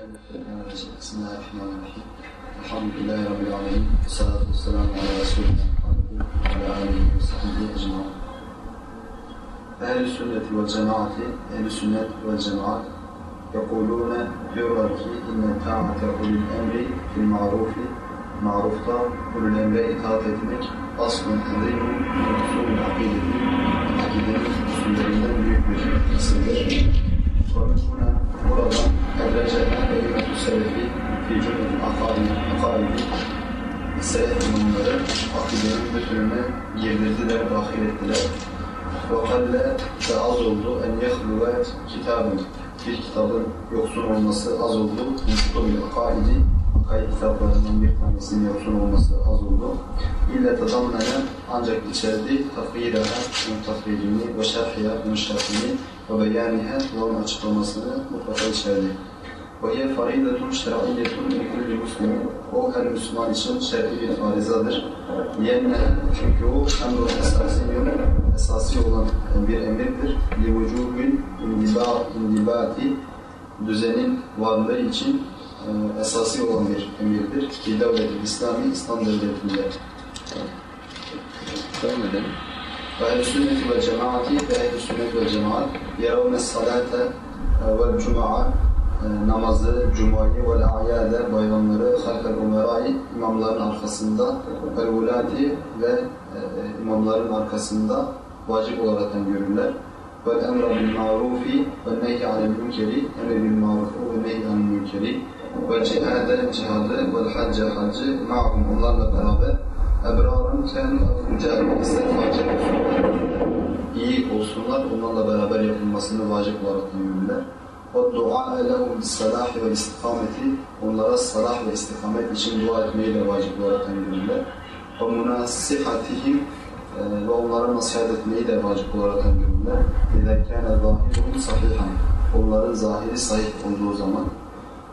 Bismillahirrahmanirrahim. Elhamdülillahi Rabbil Alemin. Salatu vesselamu ala Resulina ve ala aleyhi ve sahbihi ecma'in. Ehl-i sünneti ve cemaati, ehl-i sünnet ve cemaat yakulune diyorlar ki inne ta'ate ulul emri fil marufi marufta ulul emre itaat etmek aslın emrinin usulün akidetin akidenin usullerinden büyük bir kısımdır. Sonra burada evvelce sebebi vücudun akaidi, akaidi ise bunları akidenin bütününe girdirdiler, dahil ettiler. Vakalle de az oldu en yehluve kitabın. Bir kitabın yoksun olması az oldu. Mutlum akaidi, akaid kitaplarından bir tanesinin yoksun olması az oldu. İlle tadammene ancak içerdi takvirehe, bunun takvirini ve şerhiye, bunun ve beyanihe, bunun açıklamasını mutlaka içerdi. Faridetun şer'iyyetun li kulli muslimin. O her Müslüman için şer'i bir farizadır. Yenne çünkü o emru esasiyyun esasi olan bir emirdir. Vücubin indibati düzenin varlığı için e, esasi olan bir emirdir. Ki devlet İslami İslam devletinde. Devam edelim. Ve ehl-i sünneti ve cemaati ve ehl-i sünnet ve e, namazı, cumayı ve ayade bayramları halkal umerai imamların arkasında vel ulati ve e, imamların arkasında vacip olarak görürler. Vel emre bil marufi ve nehy anil münkeri emre bil marufu ve nehy anil münkeri ve cihade cihadı ve hacce haccı ma'hum onlarla beraber ebrarın kânu fucâr ister facir olsunlar iyi olsunlar onlarla beraber yapılmasını vacip olarak görürler. O dua lehum salah ve istikameti onlara salah ve istikamet için dua etmeyi de vacip olarak emrediler. Ve münasihatihim ve onlara nasihat etmeyi de vacip olarak emrediler. İzâ kâne zâhiruhum sahihan. Onların zahiri sahih olduğu zaman.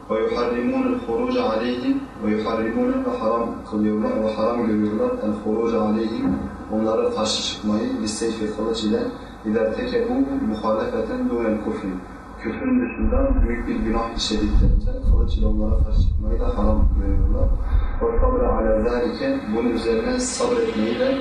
Ve yuharrimûnel huruca aleyhim ve yuharrimûne ve haram kılıyorlar ve haram görüyorlar. El huruca aleyhim. Onlara karşı çıkmayı listeyf ve kılıç ile İzâ tekebû muhalefeten dûnel kufrin Küfrün dışında büyük bir günah işlediklerinde kılıç ile onlara karşı çıkmayı da haram görüyorlar. وَالْقَبْرَ عَلَى ذَٰلِكَ Bunun üzerine sabretmeyi de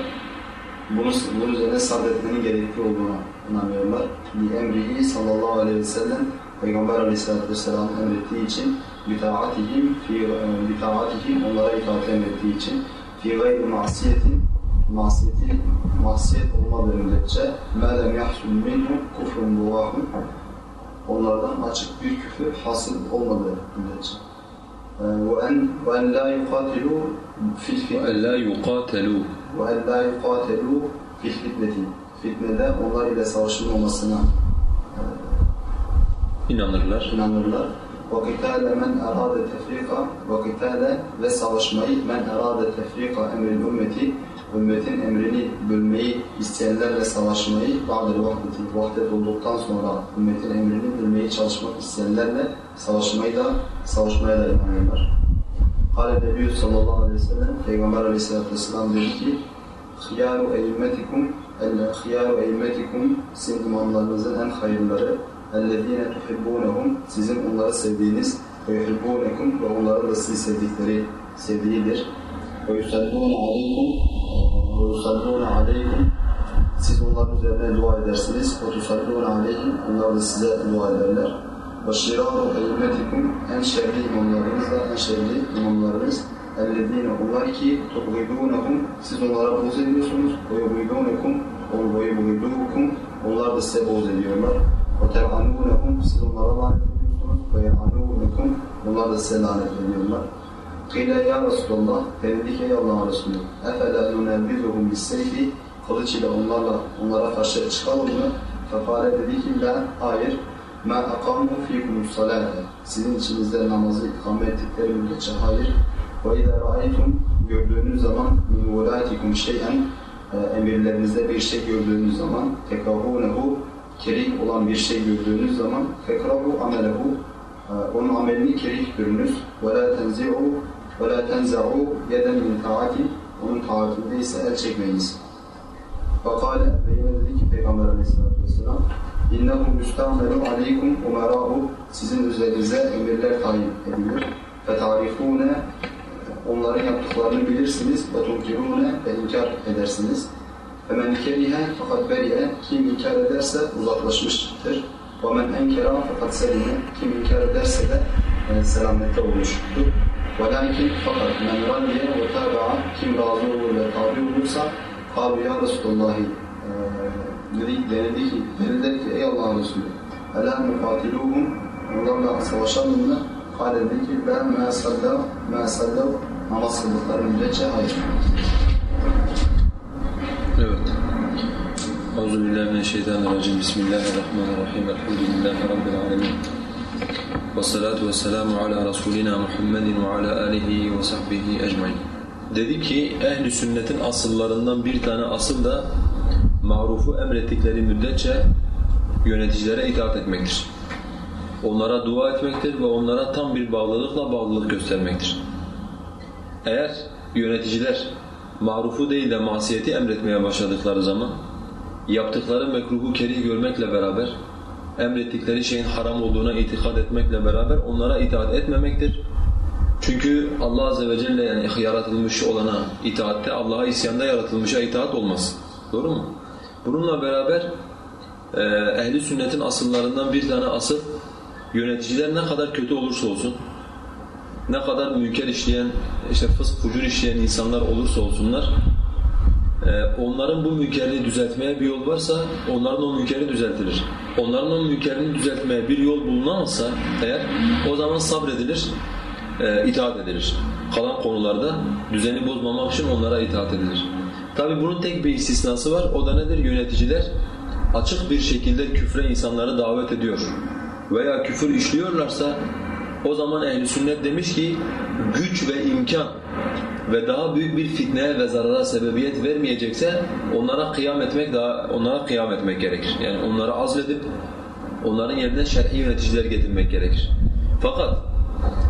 bunun, bunun üzerine sabretmenin gerekli olduğuna inanıyorlar. لِاَمْرِهِ sallallahu aleyhi ve sellem Peygamber aleyhissalatü vesselam'ın emrettiği için bitaatihim fi bitaatihim onlara itaat emrettiği için fi gayri masiyetin masiyeti masiyet olmadığı müddetçe ma lem yahsul minhu kufrun buvahun onlardan açık bir küfür hasıl olmadığı müddetçe. وأن وأن لا يقاتلوا في الفتنة وَاَلَّا يُقَاتَلُوا وأن لا يقاتلوا في الفتنة fitnede onlar ile savaşılmamasına inanırlar. inanırlar. وَقِتَالَ مَنْ اَرَادَ تَفْرِقَ وَقِتَالَ ve savaşmayı men erade tefrika emril ümmeti ümmetin emrini bölmeyi isteyenlerle savaşmayı ba'del vahdeti vahdet olduktan sonra ümmetin emrini bölmeyi çalışmak isteyenlerle savaşmayı da savaşmaya da inanırlar. Kale Nebiyyü sallallahu aleyhi ve sellem Peygamber aleyhissalatü vesselam dedi ki خِيَارُ اَيْمَّتِكُمْ خِيَارُ اَيْمَّتِكُمْ sizin imamlarınızın en hayırları اَلَّذ۪ينَ تُحِبُّونَهُمْ Sizin onları sevdiğiniz وَيُحِبُّونَكُمْ ve onların da sizi sevdikleri sevdiğidir. وَيُسَلُّونَ عَلَيْكُمْ وَيُسَلُّونَ عَلَيْكُمْ Siz onların üzerine dua edersiniz. وَتُسَلُّونَ عَلَيْهِمْ Onlar da size dua ederler. وَشِرَارُ اَيْمَتِكُمْ En şerli imamlarınız da en şerli imamlarınız اَلَّذ۪ينَ Onlar ki تُبْغِدُونَهُمْ Siz onlara boz ediyorsunuz. وَيُبْغِدُونَكُمْ وَيُبْغِدُوكُمْ Onlar da size boz ediyorlar. وَتَلْعَنُونَهُمْ Siz onlara lanet ediyorsunuz. وَيَعَنُونَكُمْ Onlar da size lanet ediyorlar. Kıyle ya Resulallah, denildi ki ey Allah'ın Resulü, اَفَلَا نُنَبِّذُهُمْ بِالسَّيْفِ Kılıç ile onlarla, onlara karşı çıkalım mı? Kafare dedi ki la, hayır. مَا أَقَامُوا ف۪يكُمُ الصَّلَاةَ Sizin içinizde namazı ikame ettikleri müddetçe hayır. وَاِذَا رَأَيْتُمْ Gördüğünüz zaman مِنْ وَلَاتِكُمْ شَيْئًا Emirlerinizde bir şey gördüğünüz zaman تَكَرُونَهُ Kerih olan bir şey gördüğünüz zaman فَكْرَهُ عَمَلَهُ Onun amelini kerih görünüz. وَلَا تَنْزِعُوا وَلَا تَنْزَعُوا يَدًا مِنْ تَعَاتِ Onun taatinde ise el çekmeyiniz. Fakale ve yine dedi ki Peygamber aleyhissalatü vesselam İnnehu müstamelu aleykum umera'u sizin üzerinize emirler tayin edilir. Fetarifune onların yaptıklarını bilirsiniz ve tunkirune ve inkar edersiniz. Femen kerihe fakat beriye kim inkar ederse uzaklaşmıştır. Men enkera fakat selime kim inkar ederse de e, selamette olmuştur. Velakin fakat radiye ve tabi'a kim razı olur ve tabi olursa ya Resulullahi e, dedi, denildi ki, denildi ki ey Allah'ın Resulü Ela mukatiluhum onlarla savaşalım mı? Kale dedi ki ben me sallav, me sallav namaz kıldıkları müddetçe hayır. Evet. Euzubillahimineşşeytanirracim. Bismillahirrahmanirrahim. Elhamdülillahi Rabbil alemin. Ve salatu ve selamu ala Resulina Muhammedin ve ala alihi ve sahbihi ecmain. Dedi ki ehli sünnetin asıllarından bir tane asıl da marufu emrettikleri müddetçe yöneticilere itaat etmektir. Onlara dua etmektir ve onlara tam bir bağlılıkla bağlılık göstermektir. Eğer yöneticiler marufu değil de masiyeti emretmeye başladıkları zaman yaptıkları mekruhu kerih görmekle beraber emrettikleri şeyin haram olduğuna itikad etmekle beraber onlara itaat etmemektir. Çünkü Allah azze ve celle yani yaratılmış olana itaatte Allah'a isyanda yaratılmışa itaat olmaz. Doğru mu? Bununla beraber e, ehli sünnetin asıllarından bir tane asıl yöneticiler ne kadar kötü olursa olsun ne kadar münker işleyen, işte fısk fucur işleyen insanlar olursa olsunlar e, onların bu münkerini düzeltmeye bir yol varsa onların o münkeri düzeltilir. Onların o münkerini düzeltmeye bir yol bulunamazsa eğer o zaman sabredilir, e, itaat edilir. Kalan konularda düzeni bozmamak için onlara itaat edilir. Tabi bunun tek bir istisnası var. O da nedir? Yöneticiler açık bir şekilde küfre insanları davet ediyor veya küfür işliyorlarsa o zaman ehl sünnet demiş ki güç ve imkan ve daha büyük bir fitneye ve zarara sebebiyet vermeyecekse onlara kıyam etmek daha onlara kıyam etmek gerekir. Yani onları azledip onların yerine şer'i yöneticiler getirmek gerekir. Fakat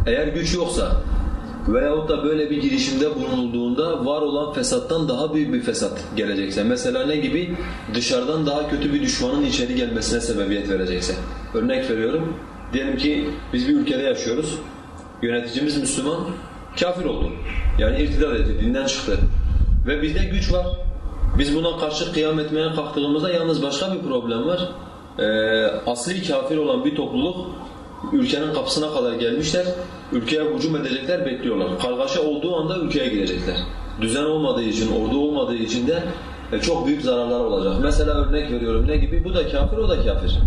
eğer güç yoksa veyahut da böyle bir girişimde bulunulduğunda var olan fesattan daha büyük bir fesat gelecekse mesela ne gibi? Dışarıdan daha kötü bir düşmanın içeri gelmesine sebebiyet verecekse. Örnek veriyorum. Diyelim ki biz bir ülkede yaşıyoruz. Yöneticimiz Müslüman, kafir oldu. Yani irtidat etti, dinden çıktı. Ve bizde güç var. Biz buna karşı kıyam etmeye kalktığımızda yalnız başka bir problem var. Ee, asli kafir olan bir topluluk ülkenin kapısına kadar gelmişler. Ülkeye hücum edecekler, bekliyorlar. Kargaşa olduğu anda ülkeye girecekler. Düzen olmadığı için, ordu olmadığı için de e, çok büyük zararlar olacak. Mesela örnek veriyorum ne gibi? Bu da kafir, o da kafir.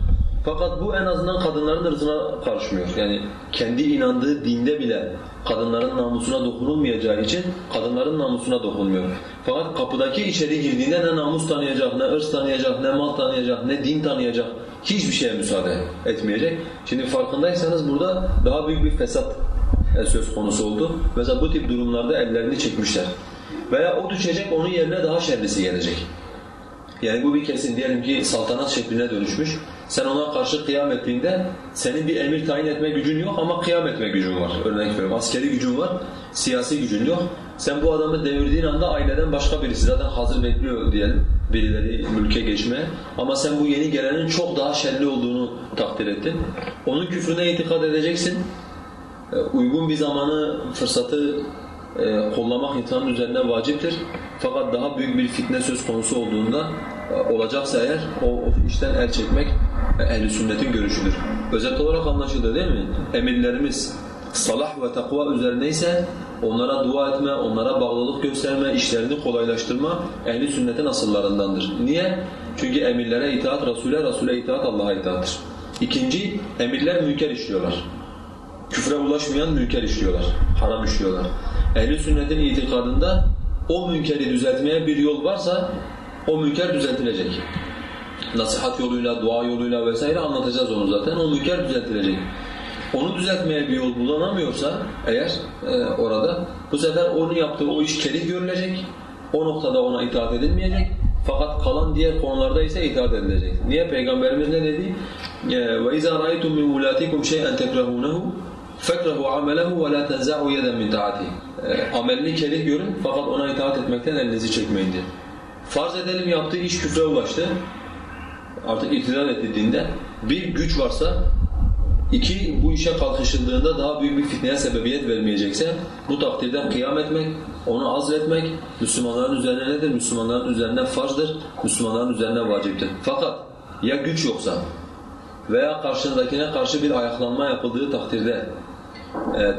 Fakat bu en azından kadınların ırzına karışmıyor. Yani kendi inandığı dinde bile kadınların namusuna dokunulmayacağı için kadınların namusuna dokunmuyor. Fakat kapıdaki içeri girdiğinde ne namus tanıyacak, ne ırz tanıyacak, ne mal tanıyacak, ne din tanıyacak hiçbir şeye müsaade etmeyecek. Şimdi farkındaysanız burada daha büyük bir fesat söz konusu oldu. Mesela bu tip durumlarda ellerini çekmişler. Veya o düşecek, onun yerine daha şerlisi gelecek. Yani bu bir kesin diyelim ki saltanat şekline dönüşmüş. Sen ona karşı kıyam ettiğinde senin bir emir tayin etme gücün yok ama kıyam etme gücün var. Örnek veriyorum askeri gücün var, siyasi gücün yok. Sen bu adamı devirdiğin anda aileden başka birisi zaten hazır bekliyor diyelim birileri mülke geçmeye. Ama sen bu yeni gelenin çok daha şerli olduğunu takdir ettin. Onun küfrüne itikad edeceksin. E, uygun bir zamanı, fırsatı e, kollamak insanın üzerine vaciptir. Fakat daha büyük bir fitne söz konusu olduğunda e, olacaksa eğer o, o işten el çekmek e, ehl sünnetin görüşüdür. Özet olarak anlaşıldı değil mi? Emirlerimiz salah ve takva üzerineyse onlara dua etme, onlara bağlılık gösterme, işlerini kolaylaştırma ehli sünnetin asıllarındandır. Niye? Çünkü emirlere itaat Resul'e, Resul'e itaat Allah'a itaattır. İkinci, emirler münker işliyorlar. Küfre ulaşmayan münker işliyorlar, haram işliyorlar. Ehli sünnetin itikadında o münkeri düzeltmeye bir yol varsa o münker düzeltilecek Nasihat yoluyla, dua yoluyla vesaire anlatacağız onu zaten. O münker düzeltilecek. Onu düzeltmeye bir yol bulunamıyorsa eğer e, orada bu sefer onun yaptığı o iş kerih görülecek. O noktada ona itaat edilmeyecek. Fakat kalan diğer konularda ise itaat edilecek. Niye? Peygamberimiz ne dedi? وَاِذَا رَأَيْتُمْ مِنْ مُولَاتِكُمْ شَيْئًا تَكْرَهُونَهُ فَكْرَهُ عَمَلَهُ وَلَا تَنْزَعُوا يَدًا مِنْ تَعَتِهِ Amelini kerih görün fakat ona itaat etmekten elinizi çekmeyin diye. Farz edelim yaptığı iş küfre ulaştı. artık iktidar edildiğinde bir güç varsa iki bu işe kalkışıldığında daha büyük bir fitneye sebebiyet vermeyecekse bu takdirde kıyam etmek, onu azletmek Müslümanların üzerine nedir? Müslümanların üzerine farzdır, Müslümanların üzerine vaciptir. Fakat ya güç yoksa veya karşındakine karşı bir ayaklanma yapıldığı takdirde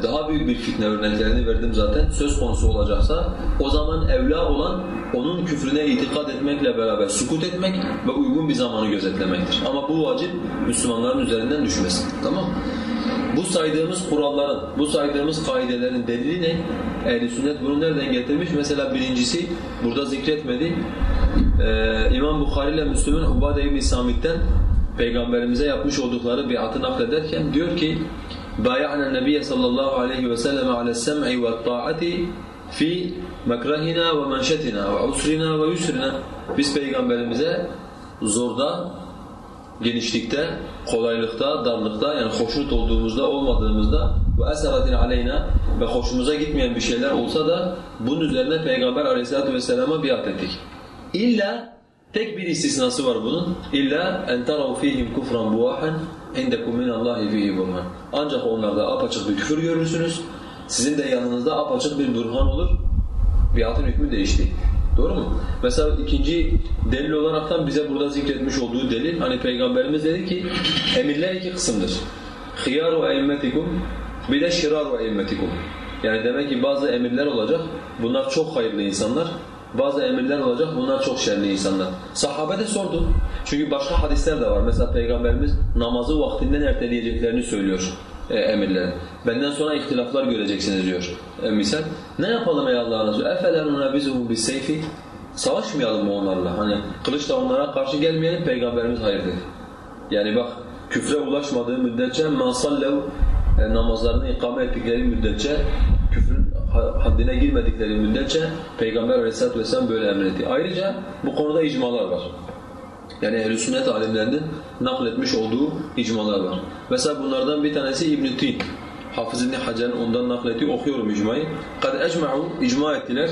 daha büyük bir fitne örneklerini verdim zaten söz konusu olacaksa o zaman evla olan onun küfrüne itikad etmekle beraber sukut etmek ve uygun bir zamanı gözetlemektir. Ama bu vacip Müslümanların üzerinden düşmesin. Tamam Bu saydığımız kuralların, bu saydığımız kaidelerin delili ne? Ehl-i sünnet bunu nereden getirmiş? Mesela birincisi burada zikretmedi. Ee, İmam Bukhari ile Müslüm'ün Ubade ibn Samit'ten Peygamberimize yapmış oldukları biatı naklederken diyor ki بايعنا النبي صلى الله عليه وسلم على السمع والطاعة في mekrahina ve menşetina ve usrina ve yusrina biz peygamberimize zorda genişlikte, kolaylıkta, darlıkta yani hoşnut olduğumuzda, olmadığımızda ve eseratin aleyna ve hoşumuza gitmeyen bir şeyler olsa da bunun üzerine Peygamber aleyhissalatu vesselama biat ettik. İlla tek bir istisnası var bunun. İlla en tarav fihim kufran buahan indekum minallahi fihi burhan. Ancak onlarda apaçık bir küfür görürsünüz. Sizin de yanınızda apaçık bir burhan olur. Biatın hükmü değişti. Doğru mu? Mesela ikinci delil olaraktan bize burada zikretmiş olduğu delil hani peygamberimiz dedi ki emirler iki kısımdır. Khiyaru e'immetikum bir de şiraru e'immetikum. Yani demek ki bazı emirler olacak. Bunlar çok hayırlı insanlar Bazı emirler olacak, bunlar çok şerli insanlar. Sahabe de sordu. Çünkü başka hadisler de var. Mesela Peygamberimiz namazı vaktinden erteleyeceklerini söylüyor e, emirlerin. Benden sonra ihtilaflar göreceksiniz diyor e, misal. Ne yapalım ey Allah'ın Resulü? اَفَلَا نُنَبِزُهُ بِالسَّيْفِ Savaşmayalım mı onlarla? Hani kılıçla onlara karşı gelmeyelim, Peygamberimiz hayır dedi. Yani bak küfre ulaşmadığı müddetçe مَنْ e, namazlarını ikame ettikleri müddetçe küfrün haddine girmedikleri müddetçe Peygamber Aleyhisselatü Vesselam böyle emretti. Ayrıca bu konuda icmalar var. Yani ehl sünnet alimlerinin nakletmiş olduğu icmalar var. Mesela bunlardan bir tanesi İbn Tin. Hafız İbn Hacer'in ondan naklettiği okuyorum icmayı. Kad ecma'u icma ettiler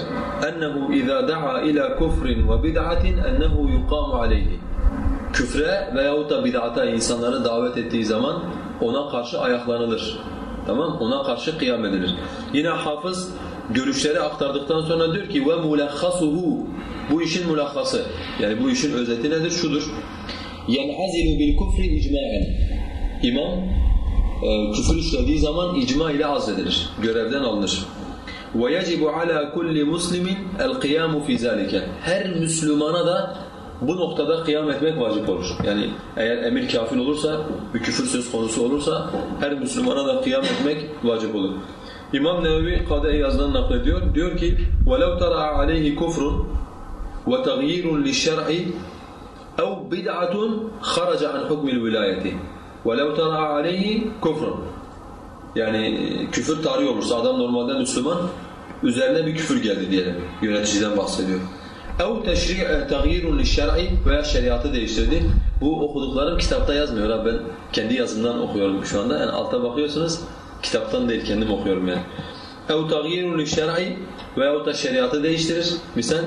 ennehu iza da'a ila kufrin ve bid'atin ennehu yuqamu aleyhi. Küfre veyahut da bid'ata insanları davet ettiği zaman ona karşı ayaklanılır. Tamam? Ona karşı kıyam edilir. Yine hafız görüşleri aktardıktan sonra diyor ki ve mulahhasuhu bu işin mulahhası. Yani bu işin özeti nedir? Şudur. Yenhazilu bil kufri icma'en. İmam e, küfür işlediği zaman icma ile azledilir. Görevden alınır. وَيَجِبُ عَلَى كُلِّ مُسْلِمٍ الْقِيَامُ فِي ذَٰلِكَ Her Müslümana da bu noktada kıyam etmek vacip olur. Yani eğer emir kafir olursa, bir küfür söz konusu olursa her Müslümana da kıyam etmek vacip olur. İmam Nevevi Kade Yaz'dan naklediyor. Diyor ki: "Velev tara aleyhi kufrun ve taghyirun liş-şer'i ev bid'atun kharaca an hukmil vilayeti. Velev tara aleyhi. Yani e, küfür tarihi olursa adam normalde Müslüman üzerine bir küfür geldi diyelim. Yöneticiden bahsediyor. Ev teşri' taghyirun lişşer'i veya şeriatı değiştirdi. Bu okuduklarım kitapta yazmıyor ben kendi yazımdan okuyorum şu anda. Yani alta bakıyorsunuz kitaptan değil kendim okuyorum yani. Ev taghyirun lişşer'i veya da şeriatı değiştirir. Misal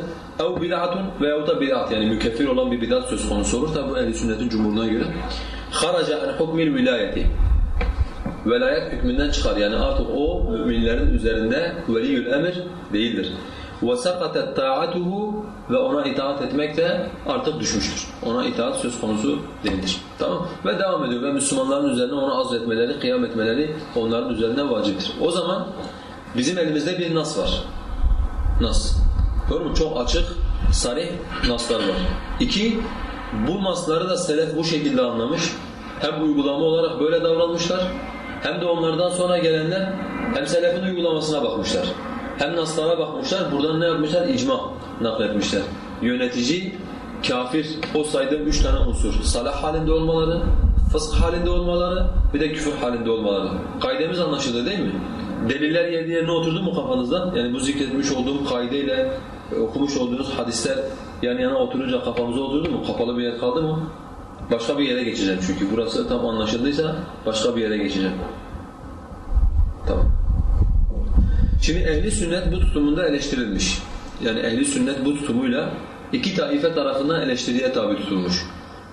ev bid'atun veya da bid'at yani mükeffir olan bir bid'at söz konusu olur. Tabi bu ehl sünnetin cumhuruna göre. Haraca en hukmil vilayeti velayet hükmünden çıkar. Yani artık o müminlerin üzerinde veliyül emir değildir. وَسَقَتَتْ تَاعَتُهُ Ve ona itaat etmek de artık düşmüştür. Ona itaat söz konusu değildir. Tamam Ve devam ediyor. Ve Müslümanların üzerine onu azletmeleri, kıyam etmeleri onların üzerine vaciptir. O zaman bizim elimizde bir nas var. Nas. Doğru mu? Çok açık, sarih naslar var. İki, bu nasları da selef bu şekilde anlamış. Hem uygulama olarak böyle davranmışlar, hem de onlardan sonra gelenler hem selefin uygulamasına bakmışlar. Hem naslara bakmışlar, buradan ne yapmışlar? İcma nakletmişler. Yönetici, kafir, o saydığım üç tane unsur. Salah halinde olmaları, fısk halinde olmaları, bir de küfür halinde olmaları. Kaidemiz anlaşıldı değil mi? Deliller yerli yerine oturdu mu kafanızda? Yani bu zikretmiş olduğum kaideyle okumuş olduğunuz hadisler yan yana oturunca kafamıza oturdu mu? Kapalı bir yer kaldı mı? Başka bir yere geçeceğim çünkü burası tam anlaşıldıysa başka bir yere geçeceğim. Tamam. Şimdi ehli sünnet bu tutumunda eleştirilmiş. Yani ehli sünnet bu tutumuyla iki taife tarafından eleştiriye tabi tutulmuş.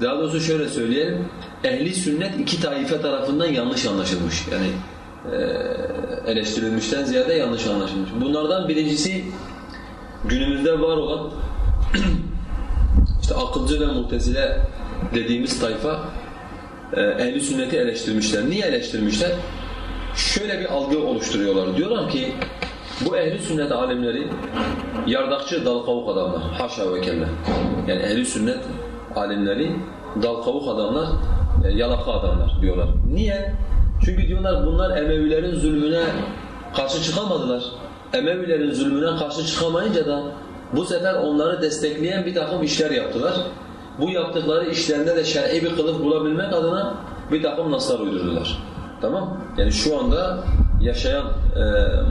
Daha doğrusu şöyle söyleyelim. Ehli sünnet iki taife tarafından yanlış anlaşılmış. Yani e, eleştirilmişten ziyade yanlış anlaşılmış. Bunlardan birincisi günümüzde var olan işte akılcı ve mutezile dediğimiz tayfa e, ehli sünneti eleştirmişler. Niye eleştirmişler? Şöyle bir algı oluşturuyorlar. Diyorlar ki bu ehli sünnet alimleri yardakçı dal kavuk adamlar. Haşa ve kella. Yani ehli sünnet alimleri dal kavuk adamlar, e, yalaka adamlar diyorlar. Niye? Çünkü diyorlar bunlar Emevilerin zulmüne karşı çıkamadılar. Emevilerin zulmüne karşı çıkamayınca da bu sefer onları destekleyen bir takım işler yaptılar. Bu yaptıkları işlerinde de şer'i bir kılıf bulabilmek adına bir takım naslar uydurdular. Tamam? Yani şu anda yaşayan e,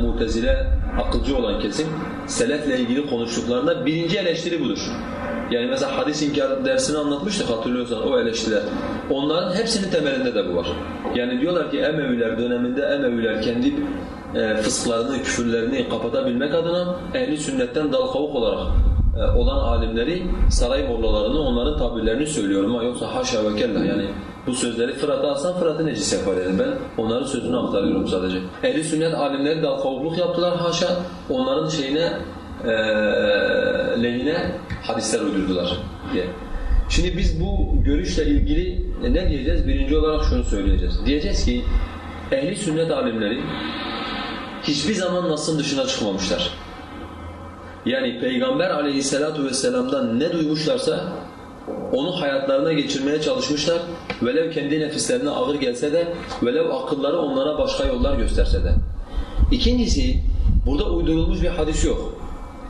mutezile akılcı olan kesim selefle ilgili konuştuklarında birinci eleştiri budur. Yani mesela hadis inkar dersini anlatmıştık hatırlıyorsan o eleştiriler. Onların hepsinin temelinde de bu var. Yani diyorlar ki Emeviler döneminde Emeviler kendi e, fısklarını, küfürlerini kapatabilmek adına ehli sünnetten dal kavuk olarak e, olan alimleri saray mollalarını, onların tabirlerini söylüyorum ama yoksa haşa ve kella yani bu sözleri Fırat'a alsan Fırat'ı necis yapar yani ben onların sözünü aktarıyorum sadece. Ehli sünnet alimleri dal kavukluk yaptılar haşa onların şeyine e, lehine hadisler uydurdular diye. Şimdi biz bu görüşle ilgili ne diyeceğiz? Birinci olarak şunu söyleyeceğiz. Diyeceğiz ki ehli sünnet alimleri hiçbir zaman Nas'ın dışına çıkmamışlar. Yani Peygamber aleyhissalatu vesselam'dan ne duymuşlarsa onu hayatlarına geçirmeye çalışmışlar. Velev kendi nefislerine ağır gelse de, velev akılları onlara başka yollar gösterse de. İkincisi, burada uydurulmuş bir hadis yok.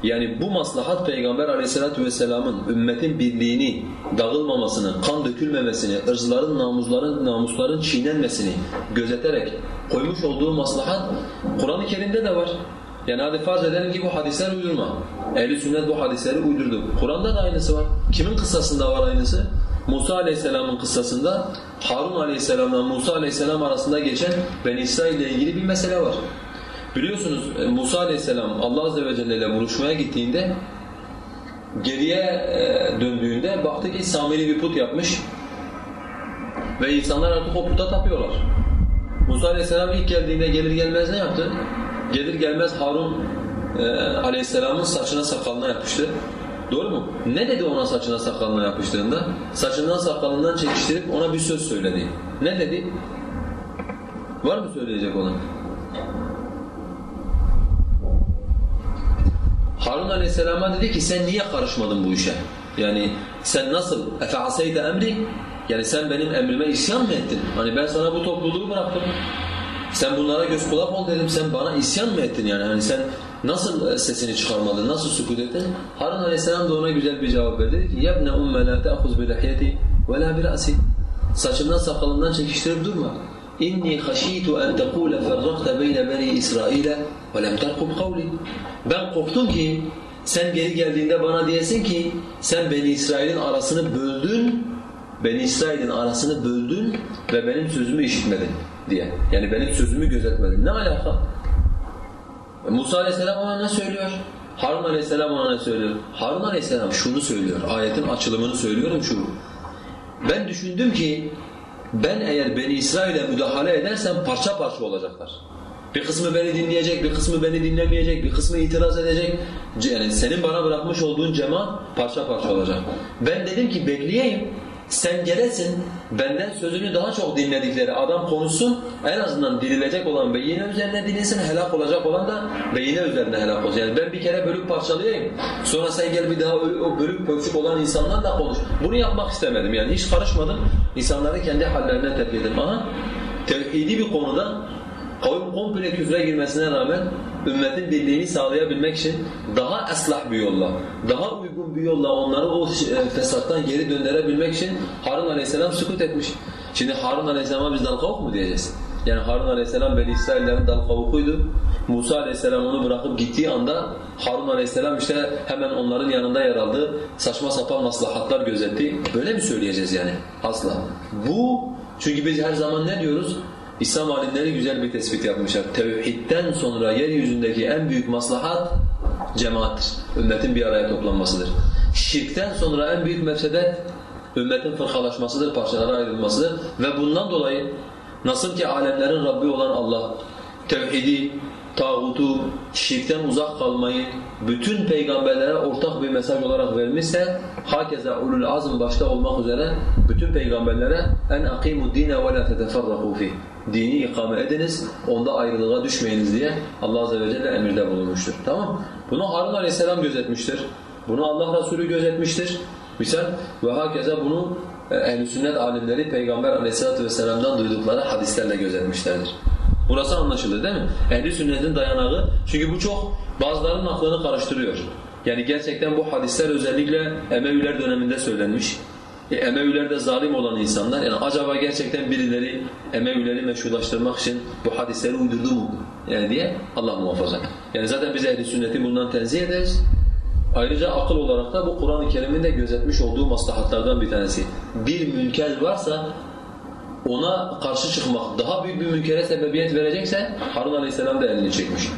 Yani bu maslahat Peygamber aleyhissalatu vesselamın ümmetin birliğini, dağılmamasını, kan dökülmemesini, ırzların, namusların, namusların çiğnenmesini gözeterek koymuş olduğu maslahat Kur'an-ı Kerim'de de var. Yani hadi farz edelim ki bu hadisler uydurma. Ehli sünnet bu hadisleri uydurdu. Kur'an'da da aynısı var. Kimin kıssasında var aynısı? Musa aleyhisselamın kıssasında Harun aleyhisselamla Musa aleyhisselam arasında geçen Beni İsrail ile ilgili bir mesele var. Biliyorsunuz e, Musa aleyhisselam Allah azze ve celle ile buluşmaya gittiğinde geriye e, döndüğünde baktı ki Samiri bir put yapmış ve insanlar artık o puta tapıyorlar. Musa aleyhisselam ilk geldiğinde gelir gelmez ne yaptı? Gelir gelmez Harun e, aleyhisselamın saçına sakalına yapıştı. Doğru mu? Ne dedi ona saçına sakalına yapıştığında? Saçından sakalından çekiştirip ona bir söz söyledi. Ne dedi? Var mı söyleyecek ona? Harun aleyhisselama dedi ki sen niye karışmadın bu işe? Yani sen nasıl? اَفَعَسَيْتَ emri? Yani sen benim emrime isyan mı ettin? Hani ben sana bu topluluğu bıraktım. Sen bunlara göz kulak ol dedim. Sen bana isyan mı ettin yani? Hani sen nasıl e, sesini çıkarmadın? Nasıl sükut ettin? Harun Aleyhisselam da ona güzel bir cevap verdi. Yebne umme la ta'khuz bi lihiyati ve la bi ra'si. Saçımdan sakalımdan çekiştirip durma. İnni haşitu en tekule ferrakta beyne beni İsrail'e ve lem terkub kavli. Ben korktum ki sen geri geldiğinde bana diyesin ki sen Beni İsrail'in arasını böldün, Beni İsrail'in arasını böldün ve benim sözümü işitmedin diye. Yani benim sözümü gözetmedin. Ne alaka? E Musa Aleyhisselam ona ne söylüyor? Harun Aleyhisselam ona ne söylüyor? Harun Aleyhisselam şunu söylüyor. Ayetin açılımını söylüyorum şu. Ben düşündüm ki ben eğer Beni İsrail'e müdahale edersem parça parça olacaklar. Bir kısmı beni dinleyecek, bir kısmı beni dinlemeyecek, bir kısmı itiraz edecek. Yani senin bana bırakmış olduğun cemaat parça parça olacak. Ben dedim ki bekleyeyim, sen gelesin, benden sözünü daha çok dinledikleri adam konuşsun, en azından dirilecek olan beyine üzerine dinlesin, helak olacak olan da beyine üzerine helak olsun. Yani ben bir kere bölüp parçalayayım, sonra sen gel bir daha o bölüp pöksük olan insanlarla konuş. Bunu yapmak istemedim yani hiç karışmadım, insanları kendi hallerine terk ettim. Aha, tevhidi bir konuda kavim komple küfre girmesine rağmen ümmetin birliğini sağlayabilmek için daha eslah bir yolla, daha uygun bir yolla onları o fesattan geri döndürebilmek için Harun aleyhisselam sükut etmiş. Şimdi Harun aleyhisselama biz dal kavuk mu diyeceğiz? Yani Harun aleyhisselam Beni İsraillerin dal kavukuydu. Musa aleyhisselam onu bırakıp gittiği anda Harun aleyhisselam işte hemen onların yanında yer aldı. Saçma sapan maslahatlar gözetti. Böyle mi söyleyeceğiz yani? Asla. Bu çünkü biz her zaman ne diyoruz? İslam alimleri güzel bir tespit yapmışlar. Tevhidden sonra yeryüzündeki en büyük maslahat cemaattir. Ümmetin bir araya toplanmasıdır. Şirkten sonra en büyük mefsedet ümmetin fırkalaşmasıdır, parçalara ayrılmasıdır ve bundan dolayı nasıl ki alemlerin Rabbi olan Allah tevhidi, tağutu, şirkten uzak kalmayı bütün peygamberlere ortak bir mesaj olarak vermişse hakeza ulul azm başta olmak üzere bütün peygamberlere en aqimu dine ve la teteferraku fi dini ikame ediniz, onda ayrılığa düşmeyiniz diye Allah azze ve celle emirde bulunmuştur. Tamam? Bunu Harun aleyhisselam gözetmiştir. Bunu Allah Resulü gözetmiştir. Misal ve hakeza bunu e, ehl sünnet alimleri Peygamber aleyhissalatu vesselam'dan duydukları hadislerle gözetmişlerdir. Burası anlaşıldı değil mi? Ehli sünnetin dayanağı çünkü bu çok bazılarının aklını karıştırıyor. Yani gerçekten bu hadisler özellikle Emeviler döneminde söylenmiş. E, Emeviler de zalim olan insanlar. Yani acaba gerçekten birileri Emevileri meşrulaştırmak için bu hadisleri uydurdu mu? Yani diye Allah muhafaza. Yani zaten biz ehli sünneti bundan tenzih ederiz. Ayrıca akıl olarak da bu Kur'an-ı Kerim'in de gözetmiş olduğu maslahatlardan bir tanesi. Bir münker varsa ona karşı çıkmak daha büyük bir münkere sebebiyet verecekse Harun Aleyhisselam da elini çekmiş.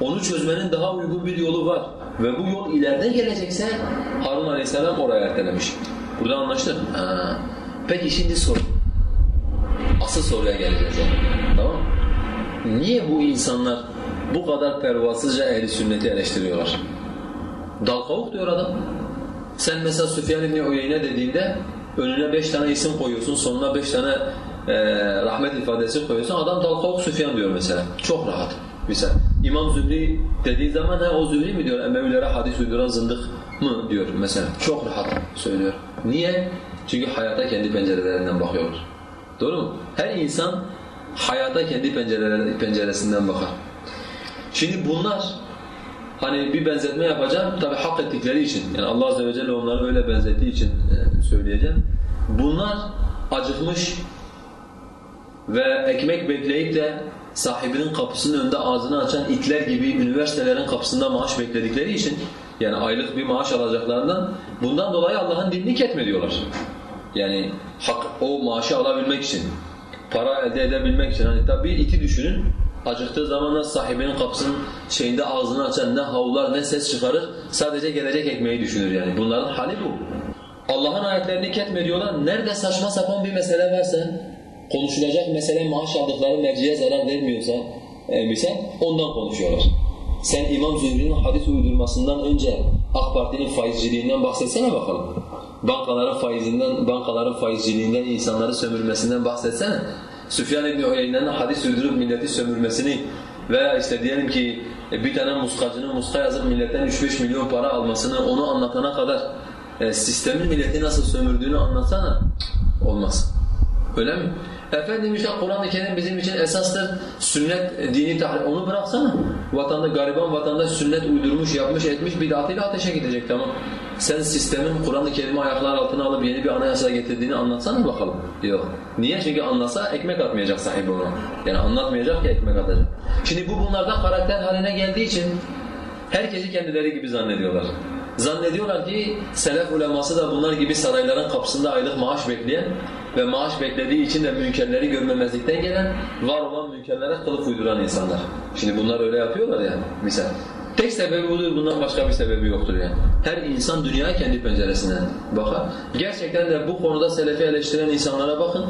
Onu çözmenin daha uygun bir yolu var ve bu yol ileride gelecekse Harun Aleyhisselam oraya ertelemiş. Burada anlaştık. Ha. Peki şimdi sor. Asıl soruya geleceğiz. Tamam Niye bu insanlar bu kadar pervasızca ehli sünneti eleştiriyorlar? Dal diyor adam. Sen mesela Süfyan İbni Uyeyne dediğinde önüne beş tane isim koyuyorsun, sonuna beş tane e, rahmet ifadesi koyuyorsun. Adam dal kavuk Süfyan diyor mesela. Çok rahat. Mesela İmam Zühri dediği zaman ha o Zühri mi diyor Emevilere hadis uyduran zındık mı diyor mesela. Çok rahat söylüyor. Niye? Çünkü hayata kendi pencerelerinden bakıyorlar. Doğru mu? Her insan hayata kendi penceresinden bakar. Şimdi bunlar hani bir benzetme yapacağım tabi hak ettikleri için yani Allah Azze ve Celle onları öyle benzettiği için e, söyleyeceğim. Bunlar acıkmış ve ekmek bekleyip de sahibinin kapısının önünde ağzını açan itler gibi üniversitelerin kapısında maaş bekledikleri için yani aylık bir maaş alacaklarından bundan dolayı Allah'ın dinini ketme diyorlar. Yani hak o maaşı alabilmek için, para elde edebilmek için hani tabii iti düşünün. Acıktığı zaman da sahibinin kapısının şeyinde ağzını açan ne havlar ne ses çıkarır sadece gelecek ekmeği düşünür yani. Bunların hali bu. Allah'ın ayetlerini ketme diyorlar. Nerede saçma sapan bir mesele varsa konuşulacak mesele maaş aldıkları merciye zarar vermiyorsa e, misal ondan konuşuyorlar. Sen İmam Zühri'nin hadis uydurmasından önce AK Parti'nin faizciliğinden bahsetsene bakalım. Bankaların faizinden, bankaların faizciliğinden, insanları sömürmesinden bahsetsene. Süfyan İbni Uyeyne'nin hadis uydurup milleti sömürmesini veya işte diyelim ki e, bir tane muskacının muska yazıp milletten 3-5 milyon para almasını onu anlatana kadar e, sistemin milleti nasıl sömürdüğünü anlatsana. Olmaz. Öyle mi? Efendim işte Kur'an-ı Kerim bizim için esastır. Sünnet dini tahrip. Onu bıraksana. Vatanda, gariban vatandaş sünnet uydurmuş, yapmış, etmiş bid'atıyla ateşe gidecek tamam. Sen sistemin Kur'an-ı Kerim'i ayaklar altına alıp yeni bir anayasa getirdiğini anlatsana bakalım. Yok. Niye? Çünkü anlatsa ekmek atmayacak sahibi ona. Yani anlatmayacak ki ekmek atacak. Şimdi bu bunlardan karakter haline geldiği için herkesi kendileri gibi zannediyorlar. Zannediyorlar ki selef uleması da bunlar gibi sarayların kapısında aylık maaş bekleyen ve maaş beklediği için de münkerleri görmemezlikten gelen, var olan münkerlere kılıf uyduran insanlar. Şimdi bunlar öyle yapıyorlar ya misal. Tek sebebi budur, bundan başka bir sebebi yoktur yani. Her insan dünyaya kendi penceresinden bakar. Gerçekten de bu konuda selefi eleştiren insanlara bakın.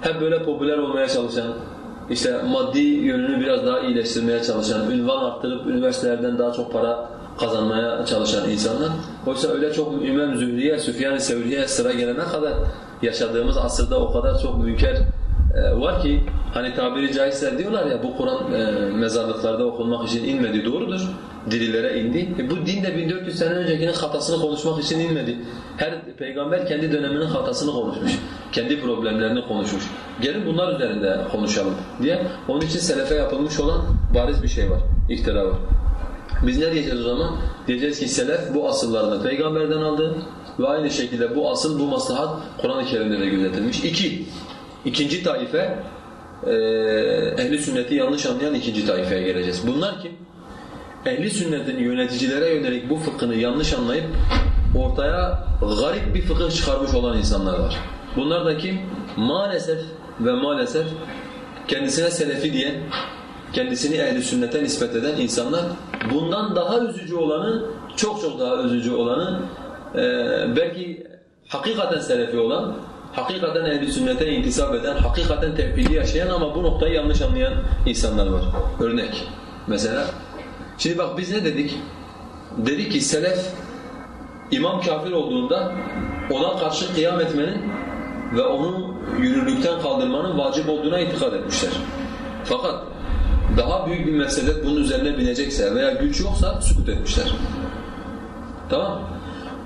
Hep böyle popüler olmaya çalışan, işte maddi yönünü biraz daha iyileştirmeye çalışan, ünvan arttırıp üniversitelerden daha çok para kazanmaya çalışan insanlar. Oysa öyle çok İmam Zühriye, Süfyan-ı Sevriye sıra gelene kadar yaşadığımız asırda o kadar çok münker e, var ki hani tabiri caizse diyorlar ya bu Kur'an e, mezarlıklarda okunmak için inmedi doğrudur. Dirilere indi. E, bu din de 1400 sene öncekinin hatasını konuşmak için inmedi. Her peygamber kendi döneminin hatasını konuşmuş. Kendi problemlerini konuşmuş. Gelin bunlar üzerinde konuşalım diye. Onun için selefe yapılmış olan bariz bir şey var. İftira var. Biz ne diyeceğiz o zaman? Diyeceğiz ki selef bu asıllarını peygamberden aldı ve aynı şekilde bu asıl, bu maslahat Kur'an-ı Kerim'de de gözetilmiş. İki, ikinci taife, e, ehli sünneti yanlış anlayan ikinci taifeye geleceğiz. Bunlar kim? Ehli sünnetin yöneticilere yönelik bu fıkhını yanlış anlayıp ortaya garip bir fıkıh çıkarmış olan insanlar var. Bunlar da kim? Maalesef ve maalesef kendisine selefi diyen, kendisini ehli sünnete nispet eden insanlar bundan daha üzücü olanı, çok çok daha üzücü olanı e, belki hakikaten selefi olan, hakikaten ehl sünnete intisap eden, hakikaten tevhidi yaşayan ama bu noktayı yanlış anlayan insanlar var. Örnek mesela. Şimdi bak biz ne dedik? Dedik ki selef imam kafir olduğunda ona karşı kıyam etmenin ve onu yürürlükten kaldırmanın vacip olduğuna itikad etmişler. Fakat daha büyük bir mesele bunun üzerine binecekse veya güç yoksa sukut etmişler. Tamam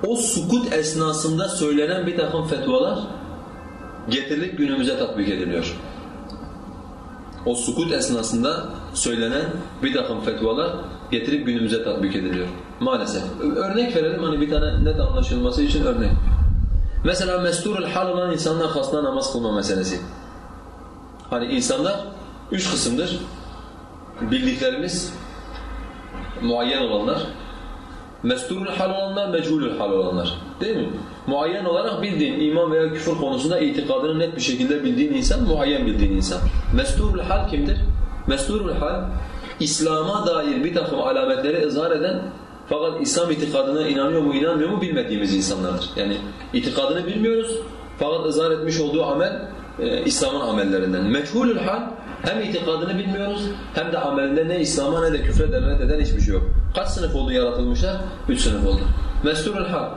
O sukut esnasında söylenen bir takım fetvalar getirilip günümüze tatbik ediliyor. O sukut esnasında söylenen bir takım fetvalar getirip günümüze tatbik ediliyor. Maalesef. Örnek verelim hani bir tane net anlaşılması için örnek. Mesela mesturul hal olan insanlar arkasında namaz kılma meselesi. Hani insanlar üç kısımdır. Bildiklerimiz muayyen olanlar, mesturul hal olanlar, mechulül hal olanlar. Değil mi? Muayyen olarak bildiğin iman veya küfür konusunda itikadını net bir şekilde bildiğin insan, muayyen bildiğin insan. Mesturul hal kimdir? Mesturul hal, İslam'a dair bir takım alametleri ızhar eden fakat İslam itikadına inanıyor mu inanmıyor mu bilmediğimiz insanlardır. Yani itikadını bilmiyoruz fakat ızhar etmiş olduğu amel e, İslam'ın amellerinden. Meçhulül hal hem itikadını bilmiyoruz hem de amelinde ne İslam'a ne de küfre delalet eden hiçbir şey yok. Kaç sınıf oldu yaratılmışlar? Üç sınıf oldu. Mesturul hal.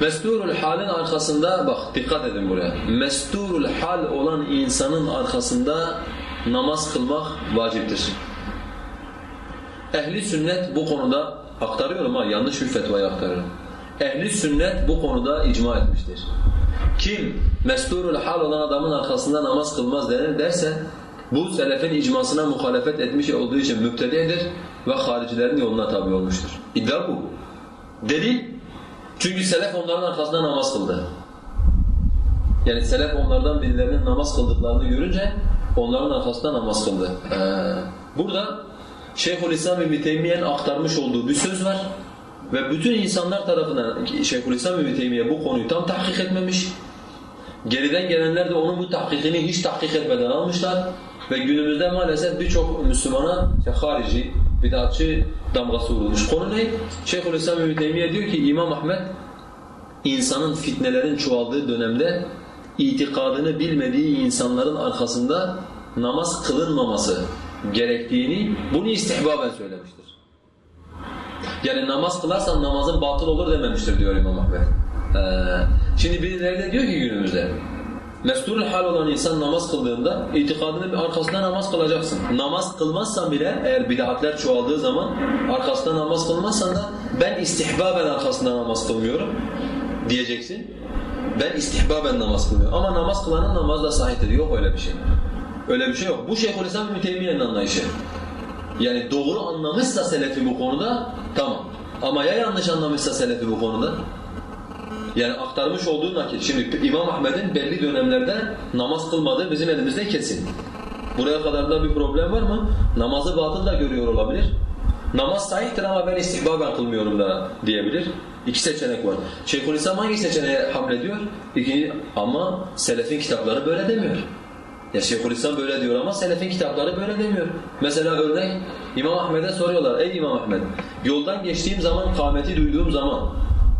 Mesturul halin arkasında bak dikkat edin buraya. Mesturul hal olan insanın arkasında namaz kılmak vaciptir. Ehli sünnet bu konuda aktarıyorum ha yanlış bir fetvayı aktarıyorum. Ehli sünnet bu konuda icma etmiştir. Kim mesturul hal olan adamın arkasında namaz kılmaz denir derse bu selefin icmasına muhalefet etmiş olduğu için müptedidir ve haricilerin yoluna tabi olmuştur. İddia bu. Delil çünkü selef onların arkasında namaz kıldı. Yani selef onlardan birilerinin namaz kıldıklarını görünce onların arkasında namaz kıldı. Ee, burada Şeyhülislam İbn Teymiye'nin aktarmış olduğu bir söz var ve bütün insanlar tarafından Şeyhülislam İbn Teymiye bu konuyu tam tahkik etmemiş. Geriden gelenler de onun bu tahkikini hiç tahkik etmeden almışlar ve günümüzde maalesef birçok Müslümana işte harici, bidatçı damgası vurulmuş. Konu ne? Şeyhülislam İbn Teymiye diyor ki İmam Ahmed insanın fitnelerin çoğaldığı dönemde itikadını bilmediği insanların arkasında namaz kılınmaması gerektiğini bunu istihbaben söylemiştir. Yani namaz kılarsan namazın batıl olur dememiştir diyor İmam Ahmet. Ee, şimdi birileri de diyor ki günümüzde mesturul hal olan insan namaz kıldığında itikadının arkasında namaz kılacaksın. Namaz kılmazsan bile eğer bid'atler çoğaldığı zaman arkasında namaz kılmazsan da ben istihbaben arkasında namaz kılmıyorum diyeceksin. Ben istihbaben namaz kılıyorum. Ama namaz kılanın namazı da sahiptir. Yok öyle bir şey. Öyle bir şey yok. Bu Şeyhülislam İbn Teymiye'nin anlayışı. Yani doğru anlamışsa selefi bu konuda tamam. Ama ya yanlış anlamışsa selefi bu konuda? Yani aktarmış olduğu nakil. Şimdi İmam Ahmed'in belli dönemlerde namaz kılmadığı bizim elimizde kesin. Buraya kadar da bir problem var mı? Namazı batıl da görüyor olabilir. Namaz sahihtir ama ben istihbaben kılmıyorum da diyebilir. İki seçenek var. Şeyhülislam hangi seçeneğe hamlediyor? İkinci, ama selefin kitapları böyle demiyor. Ya Şeyhülislam böyle diyor ama selefin kitapları böyle demiyor. Mesela örnek İmam Ahmed'e soruyorlar. Ey İmam Ahmed yoldan geçtiğim zaman kâmeti duyduğum zaman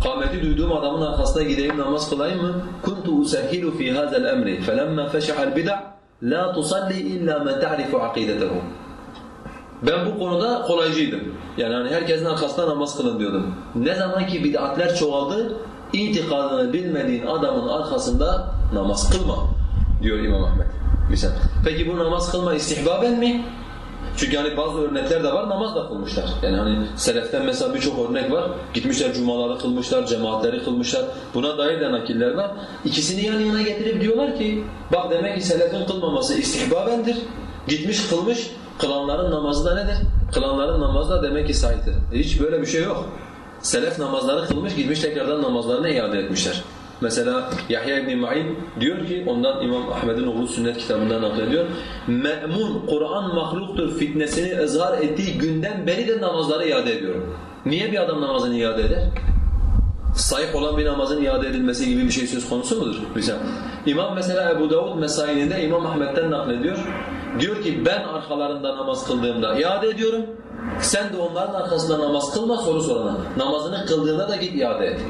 kâmeti duyduğum adamın arkasına gideyim namaz kılayım mı? Kuntu usahhilu fi hadzal emri felemma feşa'al bid'a la tusalli illa men ta'rifu akidetehu. Ben bu konuda kolaycıydım. Yani hani herkesin arkasında namaz kılın diyordum. Ne zaman ki bid'atler çoğaldı, itikadını bilmediğin adamın arkasında namaz kılma diyor İmam Ahmed. Misal. Peki bu namaz kılma istihbaben mi? Çünkü hani bazı örnekler de var namaz da kılmışlar. Yani hani seleften mesela birçok örnek var. Gitmişler cumaları kılmışlar, cemaatleri kılmışlar. Buna dair de nakiller var. İkisini yan yana getirip diyorlar ki bak demek ki selefin kılmaması istihbabendir. Gitmiş kılmış, kılanların namazı da nedir? Kılanların namazı da demek ki sahiptir. Hiç böyle bir şey yok. Selef namazları kılmış, gitmiş tekrardan namazlarını iade etmişler. Mesela Yahya ibn Ma'in diyor ki ondan İmam Ahmed'in oğlu sünnet kitabından naklediyor. Me'mun Kur'an mahluktur fitnesini ızhar ettiği günden beri de namazları iade ediyorum. Niye bir adam namazını iade eder? Sahip olan bir namazın iade edilmesi gibi bir şey söz konusu mudur? Mesela İmam mesela Ebu Davud mesailinde İmam Ahmed'den naklediyor. Diyor ki ben arkalarında namaz kıldığımda iade ediyorum. Sen de onların arkasında namaz kılma soru sorana. Namazını kıldığında da git iade et.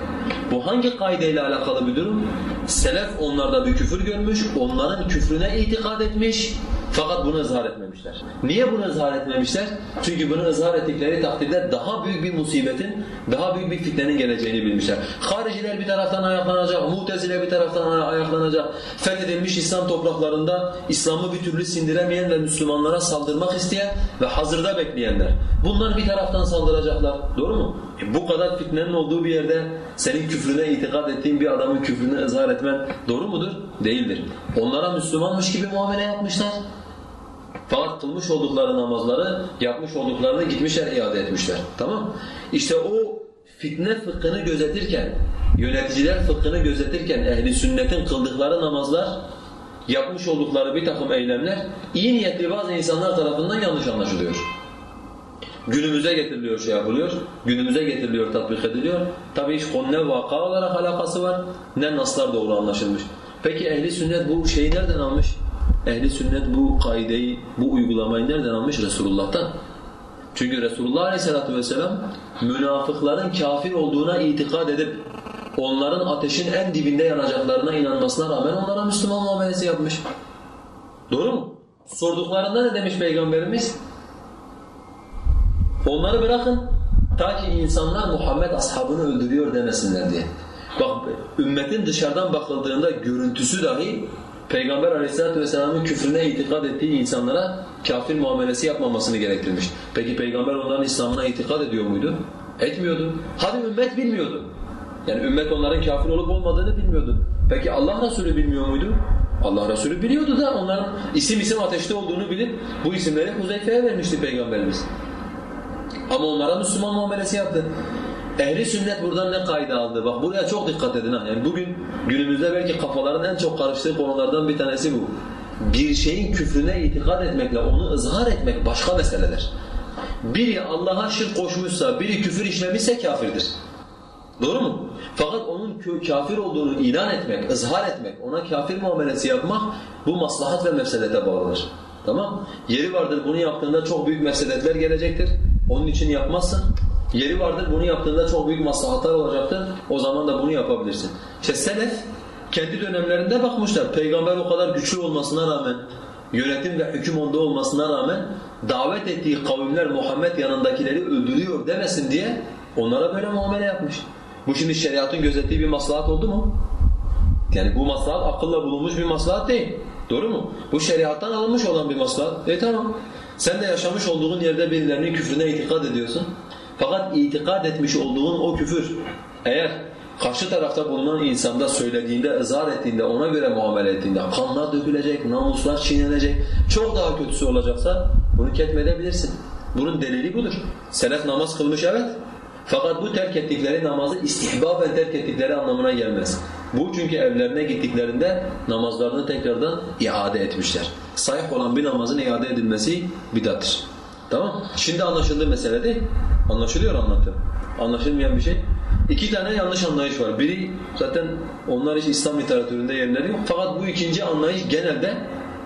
Bu hangi kaideyle alakalı bir durum? Selef onlarda bir küfür görmüş, onların küfrüne itikad etmiş fakat bunu ızhar etmemişler. Niye bunu ızhar etmemişler? Çünkü bunu ızhar ettikleri takdirde daha büyük bir musibetin, daha büyük bir fitnenin geleceğini bilmişler. Hariciler bir taraftan ayaklanacak, Mutezile bir taraftan ayaklanacak. Fethedilmiş İslam topraklarında İslam'ı bir türlü sindiremeyen ve Müslümanlara saldırmak isteyen ve hazırda bekleyenler. Bunlar bir taraftan saldıracaklar. Doğru mu? E bu kadar fitnenin olduğu bir yerde senin küfrüne itikad ettiğin bir adamın küfrünü ızhar etmen doğru mudur? Değildir. Onlara Müslümanmış gibi muamele yapmışlar. Fakat kılmış oldukları namazları, yapmış olduklarını gitmişler iade etmişler. Tamam İşte o fitne fıkhını gözetirken, yöneticiler fıkhını gözetirken ehli sünnetin kıldıkları namazlar, yapmış oldukları bir takım eylemler iyi niyetli bazı insanlar tarafından yanlış anlaşılıyor. Günümüze getiriliyor, şey yapılıyor, günümüze getiriliyor, tatbik ediliyor. Tabi hiç ne vaka olarak alakası var, ne naslar doğru anlaşılmış. Peki ehli sünnet bu şeyi nereden almış? Ehli sünnet bu kaideyi, bu uygulamayı nereden almış? Resulullah'tan. Çünkü Resulullah Aleyhisselatü Vesselam münafıkların kafir olduğuna itikad edip onların ateşin en dibinde yanacaklarına inanmasına rağmen onlara Müslüman muamelesi yapmış. Doğru mu? Sorduklarında ne demiş Peygamberimiz? Onları bırakın ta ki insanlar Muhammed ashabını öldürüyor demesinler diye. Bak ümmetin dışarıdan bakıldığında görüntüsü dahi Peygamber aleyhissalatu vesselamın küfrüne itikad ettiği insanlara kafir muamelesi yapmamasını gerektirmiş. Peki Peygamber onların İslam'ına itikad ediyor muydu? Etmiyordu. Hadi ümmet bilmiyordu. Yani ümmet onların kafir olup olmadığını bilmiyordu. Peki Allah Resulü bilmiyor muydu? Allah Resulü biliyordu da onların isim isim ateşte olduğunu bilip bu isimleri Huzeyfe'ye vermişti Peygamberimiz. Ama onlara Müslüman muamelesi yaptı. Ehli sünnet buradan ne kayda aldı? Bak buraya çok dikkat edin ha. Yani bugün günümüzde belki kafaların en çok karıştığı konulardan bir tanesi bu. Bir şeyin küfrüne itikad etmekle onu ızhar etmek başka meseleler. Biri Allah'a şirk koşmuşsa, biri küfür işlemişse kafirdir. Doğru mu? Fakat onun kafir olduğunu ilan etmek, ızhar etmek, ona kafir muamelesi yapmak bu maslahat ve mefsedete bağlıdır. Tamam? Yeri vardır bunu yaptığında çok büyük mefsedetler gelecektir. Onun için yapmazsın. Yeri vardır bunu yaptığında çok büyük maslahatlar olacaktır. O zaman da bunu yapabilirsin. İşte selef kendi dönemlerinde bakmışlar. Peygamber o kadar güçlü olmasına rağmen, yönetim ve hüküm onda olmasına rağmen davet ettiği kavimler Muhammed yanındakileri öldürüyor demesin diye onlara böyle muamele yapmış. Bu şimdi şeriatın gözettiği bir maslahat oldu mu? Yani bu maslahat akılla bulunmuş bir maslahat değil. Doğru mu? Bu şeriattan alınmış olan bir maslahat. E tamam. Sen de yaşamış olduğun yerde birilerinin küfrüne itikad ediyorsun. Fakat itikad etmiş olduğun o küfür eğer karşı tarafta bulunan insanda söylediğinde, ızhar ettiğinde, ona göre muamele ettiğinde kanlar dökülecek, namuslar çiğnenecek, çok daha kötüsü olacaksa bunu ketmedebilirsin. Bunun delili budur. Selef namaz kılmış evet. Fakat bu terk ettikleri namazı istihbaben terk ettikleri anlamına gelmez. Bu çünkü evlerine gittiklerinde namazlarını tekrardan iade etmişler. Sahih olan bir namazın iade edilmesi bidattır. Tamam Şimdi anlaşıldı mesele değil Anlaşılıyor anlattım. Anlaşılmayan bir şey. İki tane yanlış anlayış var. Biri zaten onlar hiç İslam literatüründe yerleri yok. Fakat bu ikinci anlayış genelde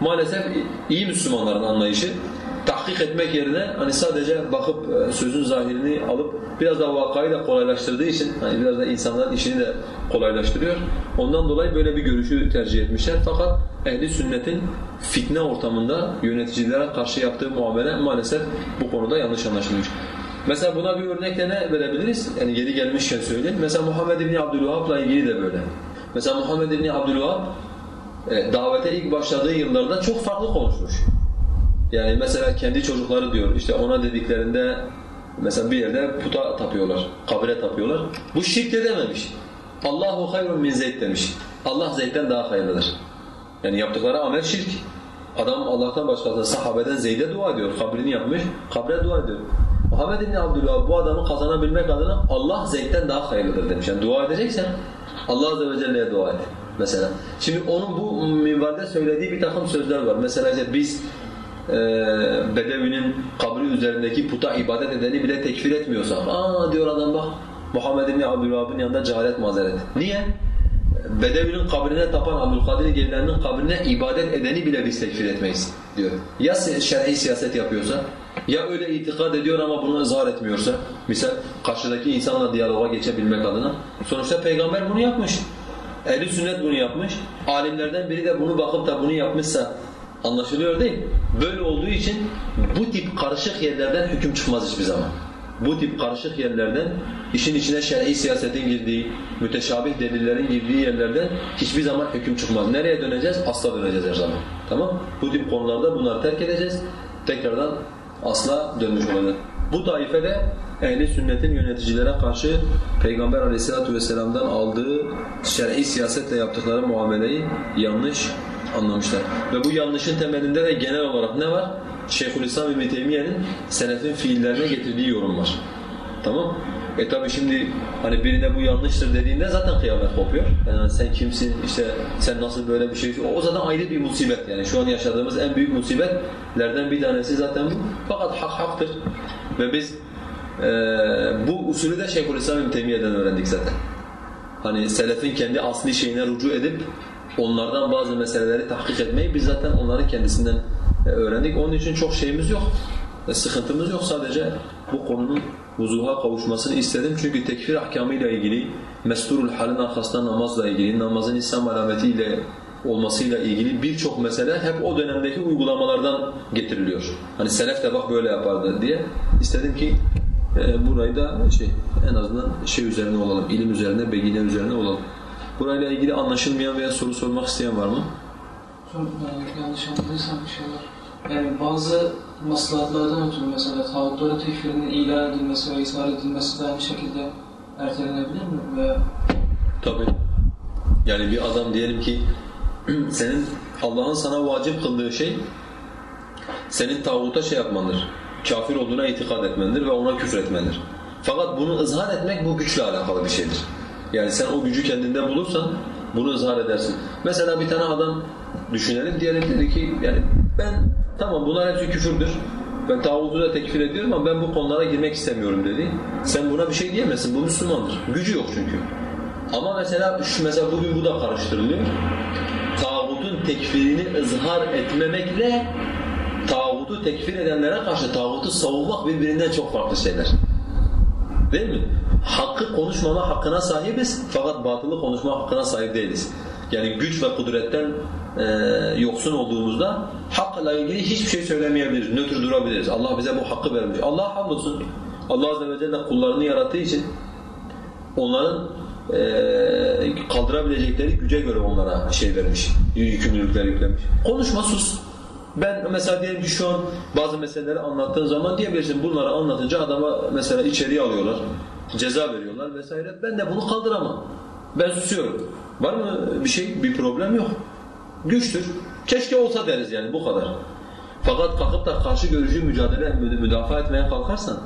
maalesef iyi Müslümanların anlayışı. Tahkik etmek yerine hani sadece bakıp e, sözün zahirini alıp biraz da vakayı da kolaylaştırdığı için hani biraz da insanların işini de kolaylaştırıyor. Ondan dolayı böyle bir görüşü tercih etmişler. Fakat ehli sünnetin fitne ortamında yöneticilere karşı yaptığı muamele maalesef bu konuda yanlış anlaşılmış. Mesela buna bir örnekle ne verebiliriz? Yani geri gelmişken söyleyeyim. Mesela Muhammed İbni Abdülvahap'la ilgili de böyle. Mesela Muhammed İbni Abdülvahap e, davete ilk başladığı yıllarda çok farklı konuşmuş. Yani mesela kendi çocukları diyor işte ona dediklerinde mesela bir yerde puta tapıyorlar, kabire tapıyorlar. Bu şirk de dememiş. Allahu hayrun min Zeyd demiş. Allah Zeyd'den daha hayırlıdır. Yani yaptıkları amel şirk. Adam Allah'tan başkasına sahabeden Zeyd'e dua ediyor. Kabrini yapmış, kabre dua ediyor. Muhammed İbni Abdülvahab bu adamı kazanabilmek adına Allah Zeyd'den daha hayırlıdır demiş. Yani dua edeceksen Allah Azze ve Celle'ye dua et mesela. Şimdi onun bu minvalde söylediği bir takım sözler var. Mesela işte biz e, Bedevi'nin kabri üzerindeki puta ibadet edeni bile tekfir etmiyorsak aa diyor adam bak Muhammed İbni Abdülvahab'ın yanında cehalet mazeret. Niye? Bedevi'nin kabrine tapan Abdülkadir Geylani'nin kabrine ibadet edeni bile biz tekfir etmeyiz diyor. Ya şer'i siyaset yapıyorsa, ya öyle itikad ediyor ama bunu ızhar etmiyorsa, misal karşıdaki insanla diyaloga geçebilmek adına. Sonuçta peygamber bunu yapmış. Ehli sünnet bunu yapmış. Alimlerden biri de bunu bakıp da bunu yapmışsa anlaşılıyor değil mi? Böyle olduğu için bu tip karışık yerlerden hüküm çıkmaz hiçbir zaman bu tip karışık yerlerden, işin içine şer'i siyasetin girdiği, müteşabih delillerin girdiği yerlerden hiçbir zaman hüküm çıkmaz. Nereye döneceğiz? Asla döneceğiz her zaman. Tamam Bu tip konularda bunları terk edeceğiz. Tekrardan asla dönmüş olacağız. Bu taife de ehli sünnetin yöneticilere karşı Peygamber aleyhissalatu vesselam'dan aldığı şer'i siyasetle yaptıkları muameleyi yanlış anlamışlar. Ve bu yanlışın temelinde de genel olarak ne var? Şeyhülislam İbn Teymiye'nin selefin fiillerine getirdiği yorum var. Tamam? E tabi şimdi hani birine bu yanlıştır dediğinde zaten kıyamet kopuyor. Yani sen kimsin, işte sen nasıl böyle bir şey... O zaten ayrı bir musibet yani. Şu an yaşadığımız en büyük musibetlerden bir tanesi zaten bu. Fakat hak haktır. Ve biz e, bu usulü de Şeyhülislam İbn Teymiye'den öğrendik zaten. Hani selefin kendi asli şeyine rücu edip onlardan bazı meseleleri tahkik etmeyi biz zaten onların kendisinden e, öğrendik. Onun için çok şeyimiz yok. E, sıkıntımız yok sadece bu konunun vuzuha kavuşmasını istedim. Çünkü tekfir ahkamıyla ilgili, mesturul halin arkasında namazla ilgili, namazın İslam alametiyle olmasıyla ilgili birçok mesele hep o dönemdeki uygulamalardan getiriliyor. Hani selef de bak böyle yapardı diye. istedim ki e, burayı da şey en azından şey üzerine olalım, ilim üzerine, begine üzerine olalım. Burayla ilgili anlaşılmayan veya soru sormak isteyen var mı? Çok e, yanlış anladıysam bir şey var. Yani bazı maslahatlardan ötürü mesela tağutların tekfirinin ilan edilmesi ve ishar edilmesi de aynı şekilde ertelenebilir mi? Veya... Tabii. Yani bir adam diyelim ki senin Allah'ın sana vacip kıldığı şey senin tağuta şey yapmandır. Kafir olduğuna itikad etmendir ve ona küfür etmendir. Fakat bunu ızhar etmek bu güçle alakalı bir şeydir. Yani sen o gücü kendinde bulursan bunu ızhar edersin. Mesela bir tane adam düşünelim diyelim dedi ki yani ben tamam bunlar hepsi küfürdür. Ben tağutu da tekfir ediyorum ama ben bu konulara girmek istemiyorum dedi. Sen buna bir şey diyemezsin. Bu Müslümandır. Gücü yok çünkü. Ama mesela şu mesela bugün bu da karıştırılıyor. Tağutun tekfirini ızhar etmemekle tağutu tekfir edenlere karşı tağutu savunmak birbirinden çok farklı şeyler. Değil mi? Hakkı konuşmama hakkına sahibiz fakat batılı konuşma hakkına sahip değiliz. Yani güç ve kudretten e, yoksun olduğumuzda hakla ilgili hiçbir şey söylemeyebiliriz, nötr durabiliriz. Allah bize bu hakkı vermiş. Allah hamdolsun. Allah Azze ve Celle kullarını yarattığı için onların e, kaldırabilecekleri güce göre onlara şey vermiş, yükümlülükler yüklemiş. Konuşma sus. Ben mesela diyelim ki şu an bazı meseleleri anlattığın zaman diyebilirsin bunları anlatınca adama mesela içeriye alıyorlar, ceza veriyorlar vesaire. Ben de bunu kaldıramam. Ben susuyorum. Var mı bir şey, bir problem yok. Güçtür. Keşke olsa deriz yani bu kadar. Fakat kalkıp da karşı görücü mücadele, müdafaa etmeye kalkarsan,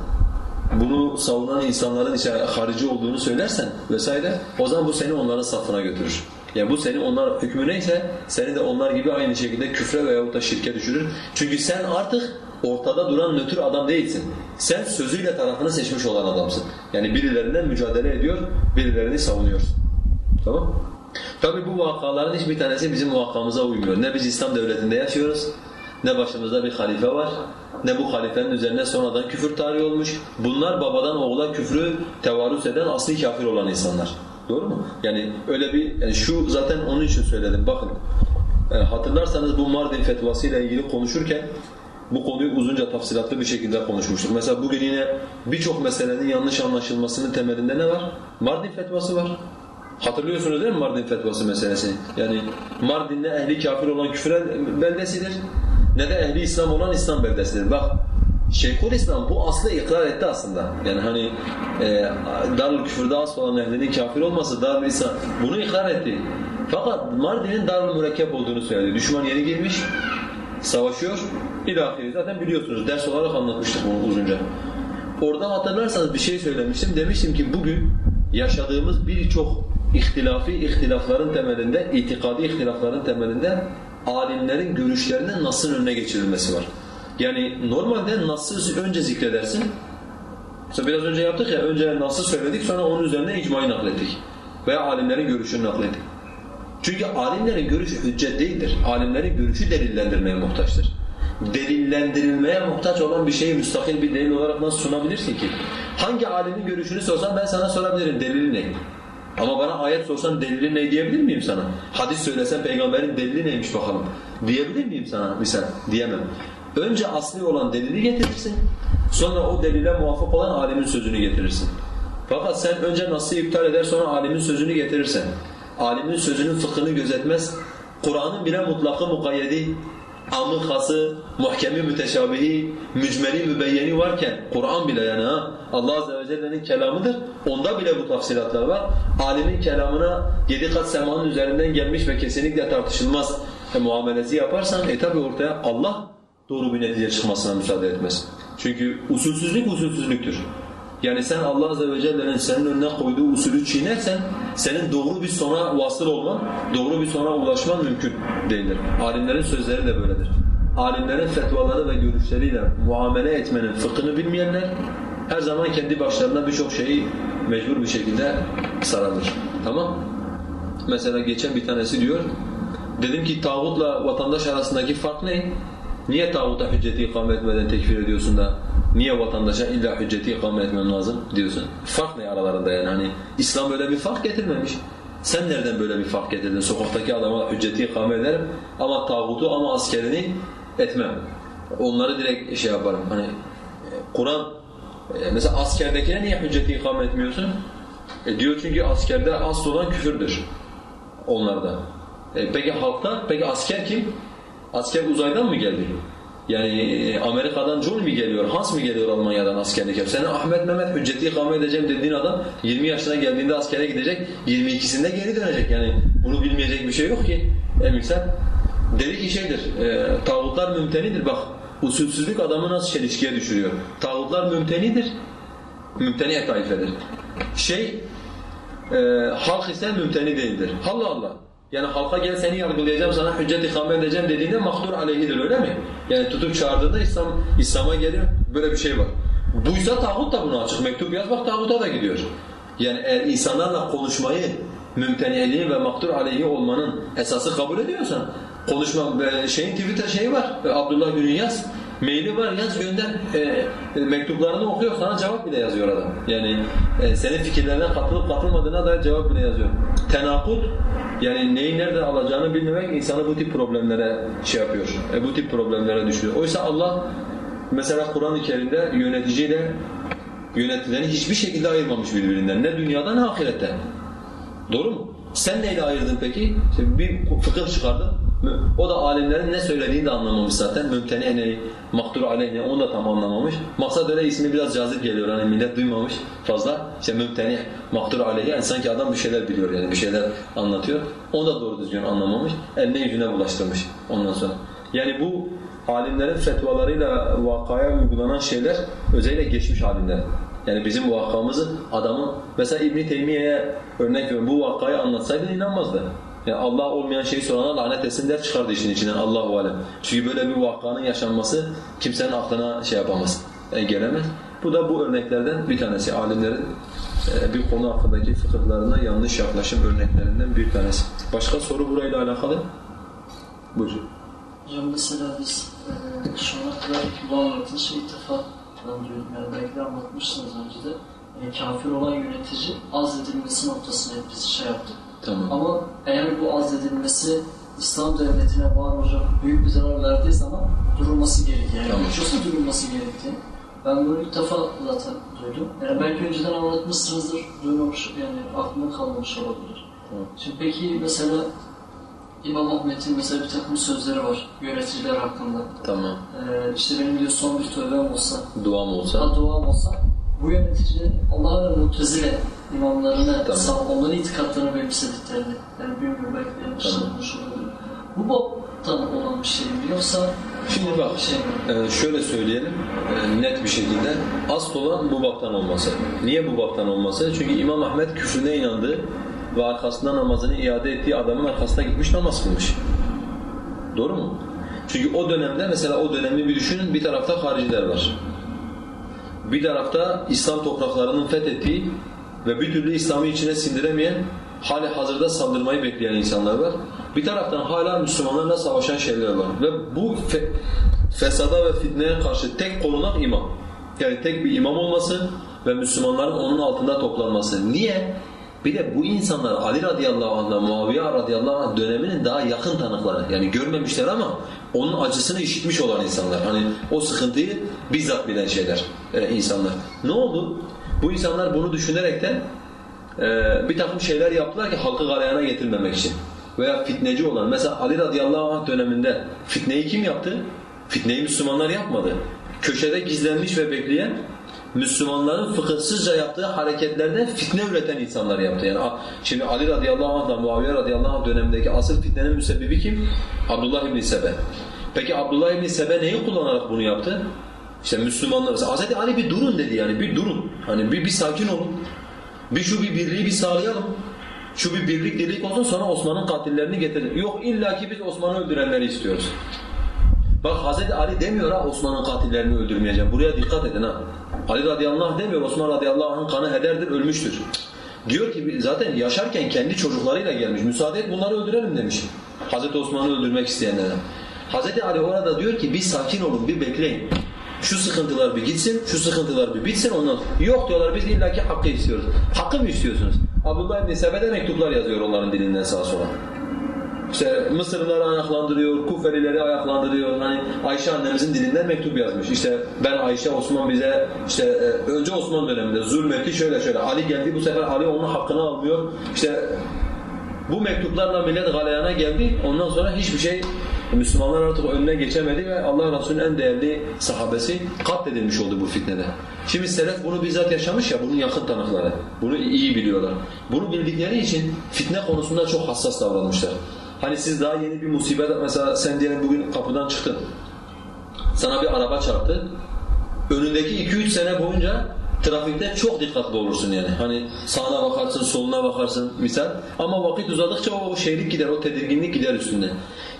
bunu savunan insanların işte harici olduğunu söylersen vesaire, o zaman bu seni onların safına götürür. Yani bu senin onlar hükmü neyse seni de onlar gibi aynı şekilde küfre veyahut da şirke düşürür. Çünkü sen artık ortada duran nötr adam değilsin. Sen sözüyle tarafını seçmiş olan adamsın. Yani birilerinden mücadele ediyor, birilerini savunuyorsun. Tamam Tabi bu vakaların hiçbir tanesi bizim vakamıza uymuyor. Ne biz İslam devletinde yaşıyoruz, ne başımızda bir halife var, ne bu halifenin üzerine sonradan küfür tarihi olmuş. Bunlar babadan oğula küfrü tevarüs eden asli kafir olan insanlar. Doğru mu? Yani öyle bir, yani şu zaten onun için söyledim. Bakın, e, hatırlarsanız bu Mardin fetvası ile ilgili konuşurken bu konuyu uzunca tafsilatlı bir şekilde konuşmuştuk. Mesela bugün yine birçok meselenin yanlış anlaşılmasının temelinde ne var? Mardin fetvası var. Hatırlıyorsunuz değil mi Mardin fetvası meselesini? Yani Mardin ne ehli kafir olan küfür beldesidir ne de ehli İslam olan İslam beldesidir. Bak Şeyhul İslam bu aslı ikrar etti aslında. Yani hani e, Darül Küfür'de asıl olan ehlinin kafir olması Darül İslam bunu ikrar etti. Fakat Mardin'in Darül Mürekkep olduğunu söyledi. Düşman yeni girmiş, savaşıyor. İlahiri zaten biliyorsunuz ders olarak anlatmıştık bunu uzunca. Orada hatırlarsanız bir şey söylemiştim. Demiştim ki bugün yaşadığımız birçok ihtilafi ihtilafların temelinde, itikadi ihtilafların temelinde alimlerin görüşlerinin nasıl önüne geçirilmesi var. Yani normalde Nas'ı önce zikredersin. Mesela biraz önce yaptık ya, önce Nas'ı söyledik sonra onun üzerine icmayı naklettik. Veya alimlerin görüşünü naklettik. Çünkü alimlerin görüşü hüccet değildir. Alimlerin görüşü delillendirmeye muhtaçtır. Delillendirilmeye muhtaç olan bir şeyi müstakil bir delil olarak nasıl sunabilirsin ki? Hangi alimin görüşünü sorsan ben sana sorabilirim delili ne? Ama bana ayet sorsan delili ne diyebilir miyim sana? Hadis söylesen peygamberin delili neymiş bakalım. Diyebilir miyim sana misal? Diyemem. Önce asli olan delili getirirsin. Sonra o delile muvafık olan alimin sözünü getirirsin. Fakat sen önce nasıl iptal eder sonra alimin sözünü getirirsen, alimin sözünün fıkhını gözetmez, Kur'an'ın bile mutlakı mukayyedi, amı khası, muhkemi müteşabihi, mücmeli mübeyyeni varken Kur'an bile yani ha Allah azze ve celle'nin kelamıdır. Onda bile bu tafsilatlar var. Alimin kelamına yedi kat semanın üzerinden gelmiş ve kesinlikle tartışılmaz e, muamelesi yaparsan e tabi ortaya Allah doğru bir netice çıkmasına müsaade etmez. Çünkü usulsüzlük usulsüzlüktür. Yani sen Allah Azze ve Celle'nin senin önüne koyduğu usulü çiğnersen senin doğru bir sona vasıl olman, doğru bir sona ulaşman mümkün değildir. Alimlerin sözleri de böyledir. Alimlerin fetvaları ve görüşleriyle muamele etmenin fıkhını bilmeyenler her zaman kendi başlarına birçok şeyi mecbur bir şekilde sararır. Tamam? Mesela geçen bir tanesi diyor, dedim ki tağutla vatandaş arasındaki fark ne? Niye tağuta hücceti ikame etmeden tekfir ediyorsun da niye vatandaşa illa hücceti ikame etmem lazım diyorsun? Fark ne aralarında yani? Hani İslam böyle bir fark getirmemiş. Sen nereden böyle bir fark getirdin? Sokaktaki adama hücceti ikame ederim ama tağutu ama askerini etmem. Onları direkt şey yaparım. Hani e, Kur'an e, mesela askerdekine niye hücceti ikame etmiyorsun? E diyor çünkü askerde asıl olan küfürdür onlarda. E peki halkta? Peki asker kim? Asker uzaydan mı geldi? Yani e, Amerika'dan John mi geliyor, Hans mı geliyor Almanya'dan askerlik yap? Senin Ahmet Mehmet hücceti ikame edeceğim dediğin adam 20 yaşına geldiğinde askere gidecek, 22'sinde geri dönecek. Yani bunu bilmeyecek bir şey yok ki. Emiksen dedi ki şeydir, e, tağutlar mümtenidir bak. Usulsüzlük adamı nasıl çelişkiye düşürüyor. Tağutlar mümtenidir, mümteni taifedir. Şey, e, halk ise mümteni değildir. Allah Allah. Yani halka gel seni yargılayacağım, sana hüccet ikame edeceğim dediğinde mahdur aleyhidir öyle mi? Yani tutup çağırdığında İslam İslam'a geliyor. Böyle bir şey var. Buysa tağut da bunu açık. Mektup yaz bak tağuta da gidiyor. Yani eğer insanlarla konuşmayı mümteniyeliği ve maktur aleyhi olmanın esası kabul ediyorsan konuşma şeyin Twitter şeyi var. Abdullah Gül'ün yaz. Maili var yaz gönder. E, mektuplarını okuyor sana cevap bile yazıyor adam. Yani e, senin fikirlerine katılıp katılmadığına dair cevap bile yazıyor. Tenakut yani neyi nerede alacağını bilmemek insanı bu tip problemlere şey yapıyor. E, bu tip problemlere düşüyor. Oysa Allah mesela Kur'an-ı Kerim'de yöneticiyle yönetileni hiçbir şekilde ayırmamış birbirinden. Ne dünyada ne ahirette. Doğru mu? Sen neyle ayırdın peki? İşte bir fıkıh çıkardın. O da alimlerin ne söylediğini de anlamamış zaten. Mümteni neyi, maktur aleyh onu da tam anlamamış. Maksat öyle ismi biraz cazip geliyor. Hani millet duymamış fazla. İşte mümteni, maktur aleyh yani sanki adam bir şeyler biliyor yani bir şeyler anlatıyor. Onu da doğru düzgün anlamamış. Eline yüzüne bulaştırmış ondan sonra. Yani bu alimlerin fetvalarıyla vakaya uygulanan şeyler özellikle geçmiş alimler. Yani bizim vakamızı adamın mesela İbn Teymiye'ye örnek veriyorum bu vakayı anlatsaydın inanmazdı. Yani Allah olmayan şeyi sorana lanet etsin der çıkardı işin içinden Allahu alem. Çünkü böyle bir vakanın yaşanması kimsenin aklına şey yapamaz, e, gelemez. Bu da bu örneklerden bir tanesi. Alimlerin e, bir konu hakkındaki fıkıhlarına yanlış yaklaşım örneklerinden bir tanesi. Başka soru burayla alakalı? Buyur. Hocam mesela biz e, şu ana kadar bu anlattığınız şey duydum. Yani belki de anlatmışsınız önce de. E, kafir olan yönetici azledilmesi noktasında hep biz şey yaptık. Tamam. Ama eğer bu azledilmesi İslam devletine var büyük bir zarar verdiği zaman durulması gerekiyor. Yani Tamam. yoksa durulması gerektiği. Ben bunu ilk defa zaten duydum. Yani belki önceden anlatmışsınızdır, duymamış, yani aklımda kalmamış olabilir. Tamam. Şimdi peki mesela İmam Ahmet'in mesela bir takım sözleri var yöneticiler hakkında. Tamam. Ee, işte benim diyor son bir tövbem olsa, Duam olsa. daha duam olsa bu yönetici Allah'ın mutezile imamlarına Tamam. sağ, onların itikatlarını benimsediklerini yani bilmiyorum belki yanlış Tamam. Bu baptan olan bir şey mi yoksa Şimdi bak, şey e, şöyle söyleyelim e, net bir şekilde. Asıl olan bu baptan olması. Niye bu baptan olması? Çünkü İmam Ahmet küfrüne inandı ve arkasında namazını iade ettiği adamın arkasına gitmiş namaz kılmış. Doğru mu? Çünkü o dönemde mesela o dönemi bir düşünün bir tarafta hariciler var. Bir tarafta İslam topraklarının fethettiği ve bir türlü İslam'ı içine sindiremeyen hali hazırda saldırmayı bekleyen insanlar var. Bir taraftan hala Müslümanlarla savaşan şeyler var. Ve bu fe, fesada ve fitneye karşı tek korunak imam. Yani tek bir imam olması ve Müslümanların onun altında toplanması. Niye? Bir de bu insanlar Ali radıyallahu anh'la Muaviye radıyallahu anh döneminin daha yakın tanıkları. Yani görmemişler ama onun acısını işitmiş olan insanlar. Hani o sıkıntıyı bizzat bilen şeyler, e, insanlar. Ne oldu? Bu insanlar bunu düşünerekten e, bir takım şeyler yaptılar ki halkı galeyana getirmemek için. Veya fitneci olan, mesela Ali radıyallahu anh döneminde fitneyi kim yaptı? Fitneyi Müslümanlar yapmadı. Köşede gizlenmiş ve bekleyen Müslümanların fıkıhsızca yaptığı hareketlerden fitne üreten insanlar yaptı. Yani şimdi Ali radıyallahu anh'la Muaviye radıyallahu anh dönemindeki asıl fitnenin müsebbibi kim? Abdullah ibn Sebe. Peki Abdullah ibn Sebe neyi kullanarak bunu yaptı? İşte Müslümanlar mesela Hazreti Ali bir durun dedi yani bir durun. Hani bir, bir sakin olun. Bir şu bir birliği bir sağlayalım. Şu bir birlik dirlik olsun sonra Osman'ın katillerini getirin. Yok illaki biz Osman'ı öldürenleri istiyoruz. Bak Hazreti Ali demiyor ha Osman'ın katillerini öldürmeyeceğim. Buraya dikkat edin ha. Ali radıyallahu anh demiyor Osman radıyallahu anh'ın kanı hederdir ölmüştür. Diyor ki zaten yaşarken kendi çocuklarıyla gelmiş. Müsaade et bunları öldürelim demiş. Hazreti Osman'ı öldürmek isteyenlere. Hazreti Ali orada diyor ki bir sakin olun bir bekleyin. Şu sıkıntılar bir gitsin, şu sıkıntılar bir bitsin ondan Yok diyorlar biz illaki hakkı istiyoruz. Hakkı mı istiyorsunuz? Abdullah ibn Sebe'de mektuplar yazıyor onların dilinden sağa sola. İşte Mısırlıları ayaklandırıyor, Kufelileri ayaklandırıyor. Hani Ayşe annemizin dilinden mektup yazmış. İşte ben Ayşe Osman bize işte e, önce Osman döneminde zulmetti şöyle şöyle. Ali geldi bu sefer Ali onun hakkını almıyor. İşte bu mektuplarla millet galeyana geldi. Ondan sonra hiçbir şey Müslümanlar artık önüne geçemedi ve Allah Resulü'nün en değerli sahabesi katledilmiş oldu bu fitnede. Şimdi Selef bunu bizzat yaşamış ya, bunun yakın tanıkları. Bunu iyi biliyorlar. Bunu bildikleri için fitne konusunda çok hassas davranmışlar. Hani siz daha yeni bir musibet, mesela sen diyelim bugün kapıdan çıktın. Sana bir araba çarptı. Önündeki 2-3 sene boyunca trafikte çok dikkatli olursun yani. Hani sağına bakarsın, soluna bakarsın misal. Ama vakit uzadıkça o şeylik gider, o tedirginlik gider üstünde.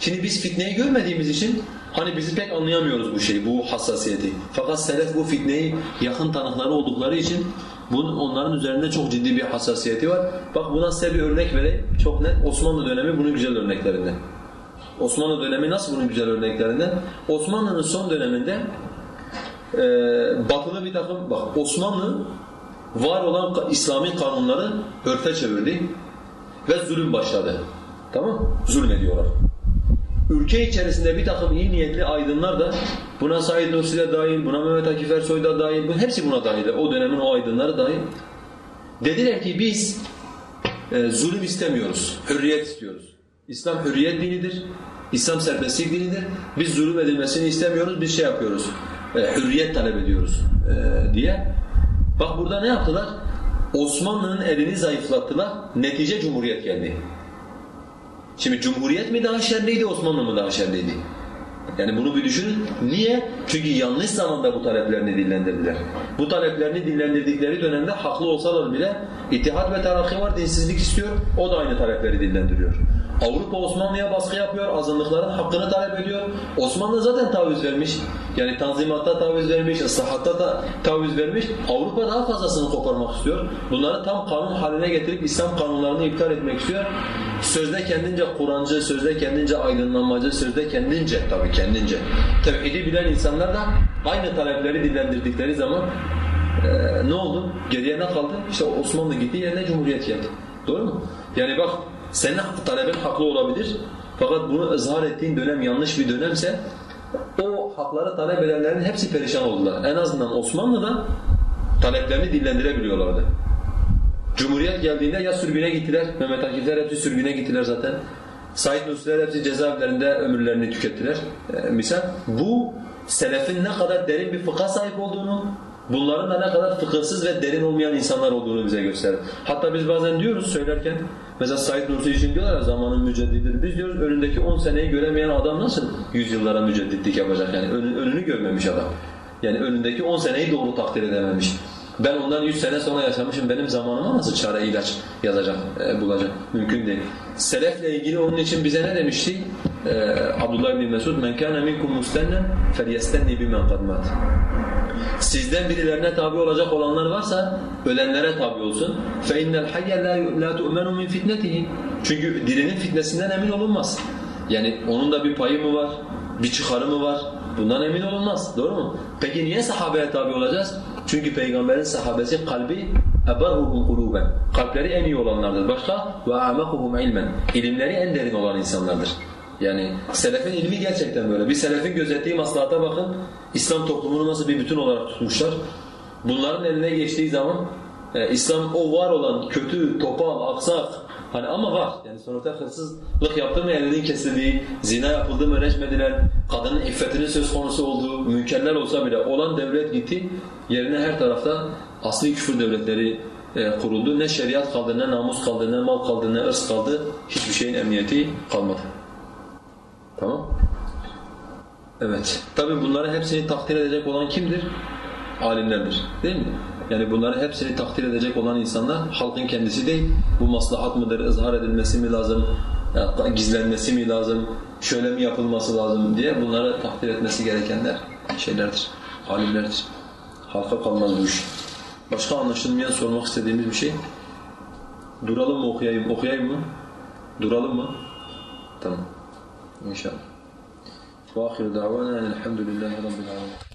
Şimdi biz fitneyi görmediğimiz için hani bizi pek anlayamıyoruz bu şeyi, bu hassasiyeti. Fakat selef bu fitneyi yakın tanıkları oldukları için bunun, onların üzerinde çok ciddi bir hassasiyeti var. Bak buna size bir örnek vereyim. Çok net. Osmanlı dönemi bunun güzel örneklerinden. Osmanlı dönemi nasıl bunun güzel örneklerinden? Osmanlı'nın son döneminde e, batılı bir takım, bak Osmanlı var olan İslami kanunları örfe çevirdi ve zulüm başladı. Tamam Zulüm ediyorlar. Ülke içerisinde bir takım iyi niyetli aydınlar da buna Said Nursi de dahil, buna Mehmet Akif Ersoy da dahil, hepsi buna dahil. O dönemin o aydınları dahil. Dediler ki biz e, zulüm istemiyoruz, hürriyet istiyoruz. İslam hürriyet dinidir, İslam serbestlik dinidir. Biz zulüm edilmesini istemiyoruz, biz şey yapıyoruz, e, hürriyet talep ediyoruz e, diye. Bak burada ne yaptılar? Osmanlı'nın elini zayıflattılar, netice cumhuriyet geldi. Şimdi Cumhuriyet mi daha şerliydi, Osmanlı mı daha şerliydi? Yani bunu bir düşünün. Niye? Çünkü yanlış zamanda bu taleplerini dillendirdiler. Bu taleplerini dillendirdikleri dönemde haklı olsalar bile ittihat ve terakki var, dinsizlik istiyor. O da aynı talepleri dillendiriyor. Avrupa Osmanlı'ya baskı yapıyor, azınlıkların hakkını talep ediyor. Osmanlı zaten taviz vermiş. Yani tanzimatta taviz vermiş, ıslahatta da taviz vermiş. Avrupa daha fazlasını koparmak istiyor. Bunları tam kanun haline getirip İslam kanunlarını iptal etmek istiyor. Sözde kendince Kur'ancı, sözde kendince aydınlanmacı, sözde kendince tabii kendince. Tevhidi bilen insanlar da aynı talepleri dillendirdikleri zaman ee, ne oldu? Geriye ne kaldı? İşte Osmanlı gitti yerine Cumhuriyet geldi. Doğru mu? Yani bak senin talebin haklı olabilir. Fakat bunu ızhar ettiğin dönem yanlış bir dönemse o hakları talep edenlerin hepsi perişan oldular. En azından Osmanlı'da taleplerini dillendirebiliyorlardı. Cumhuriyet geldiğinde ya sürgüne gittiler, Mehmet Akifler hepsi sürgüne gittiler zaten. Said Nursiler hepsi cezaevlerinde ömürlerini tükettiler. Ee, misal bu selefin ne kadar derin bir fıkha sahip olduğunu, bunların da ne kadar fıkıhsız ve derin olmayan insanlar olduğunu bize gösterir. Hatta biz bazen diyoruz söylerken, mesela Said Nursi için diyorlar ya zamanın müceddididir. Biz diyoruz önündeki 10 seneyi göremeyen adam nasıl yüzyıllara mücedditlik yapacak yani önünü, önünü görmemiş adam. Yani önündeki 10 seneyi doğru takdir edememiş. Ben ondan 100 sene sonra yaşamışım, benim zamanıma nasıl çare ilaç yazacak, e, bulacak? Mümkün değil. Selefle ilgili onun için bize ne demişti? Ee, Abdullah bin Mesud men kana minkum mustennen felyestenni bimen kad. Sizden birilerine tabi olacak olanlar varsa ölenlere tabi olsun. Fe innel hayye la tu'menu min fitnetihi. Çünkü dirinin fitnesinden emin olunmaz. Yani onun da bir payı mı var? Bir çıkarı mı var? Bundan emin olunmaz. Doğru mu? Peki niye sahabeye tabi olacağız? Çünkü peygamberin sahabesi kalbi eberruhum kuluben. Kalpleri en iyi olanlardır. Başka ve amakuhum ilmen. İlimleri en derin olan insanlardır. Yani selefin ilmi gerçekten böyle. Bir selefin gözettiği maslahata bakın. İslam toplumunu nasıl bir bütün olarak tutmuşlar. Bunların eline geçtiği zaman e, İslam o var olan kötü, topal, aksak hani ama var. Yani sonuçta hırsızlık yaptı mı elinin kesildiği, zina yapıldı mı reçmedilen, kadının iffetinin söz konusu olduğu, münkerler olsa bile olan devlet gitti. Yerine her tarafta asli küfür devletleri e, kuruldu. Ne şeriat kaldı, ne namus kaldı, ne mal kaldı, ne ırs kaldı. Hiçbir şeyin emniyeti kalmadı. Tamam. Evet. Tabi bunların hepsini takdir edecek olan kimdir? Alimlerdir. Değil mi? Yani bunların hepsini takdir edecek olan insanlar halkın kendisi değil. Bu maslahat mıdır, ızhar edilmesi mi lazım, gizlenmesi mi lazım, şöyle mi yapılması lazım diye bunları takdir etmesi gerekenler şeylerdir, alimlerdir. Halka kalmaz bu iş. Başka anlaşılmayan sormak istediğimiz bir şey? Duralım mı okuyayım, okuyayım mı? Duralım mı? Tamam. İnşallah. وآخر دعوانا أن الحمد لله رب العالمين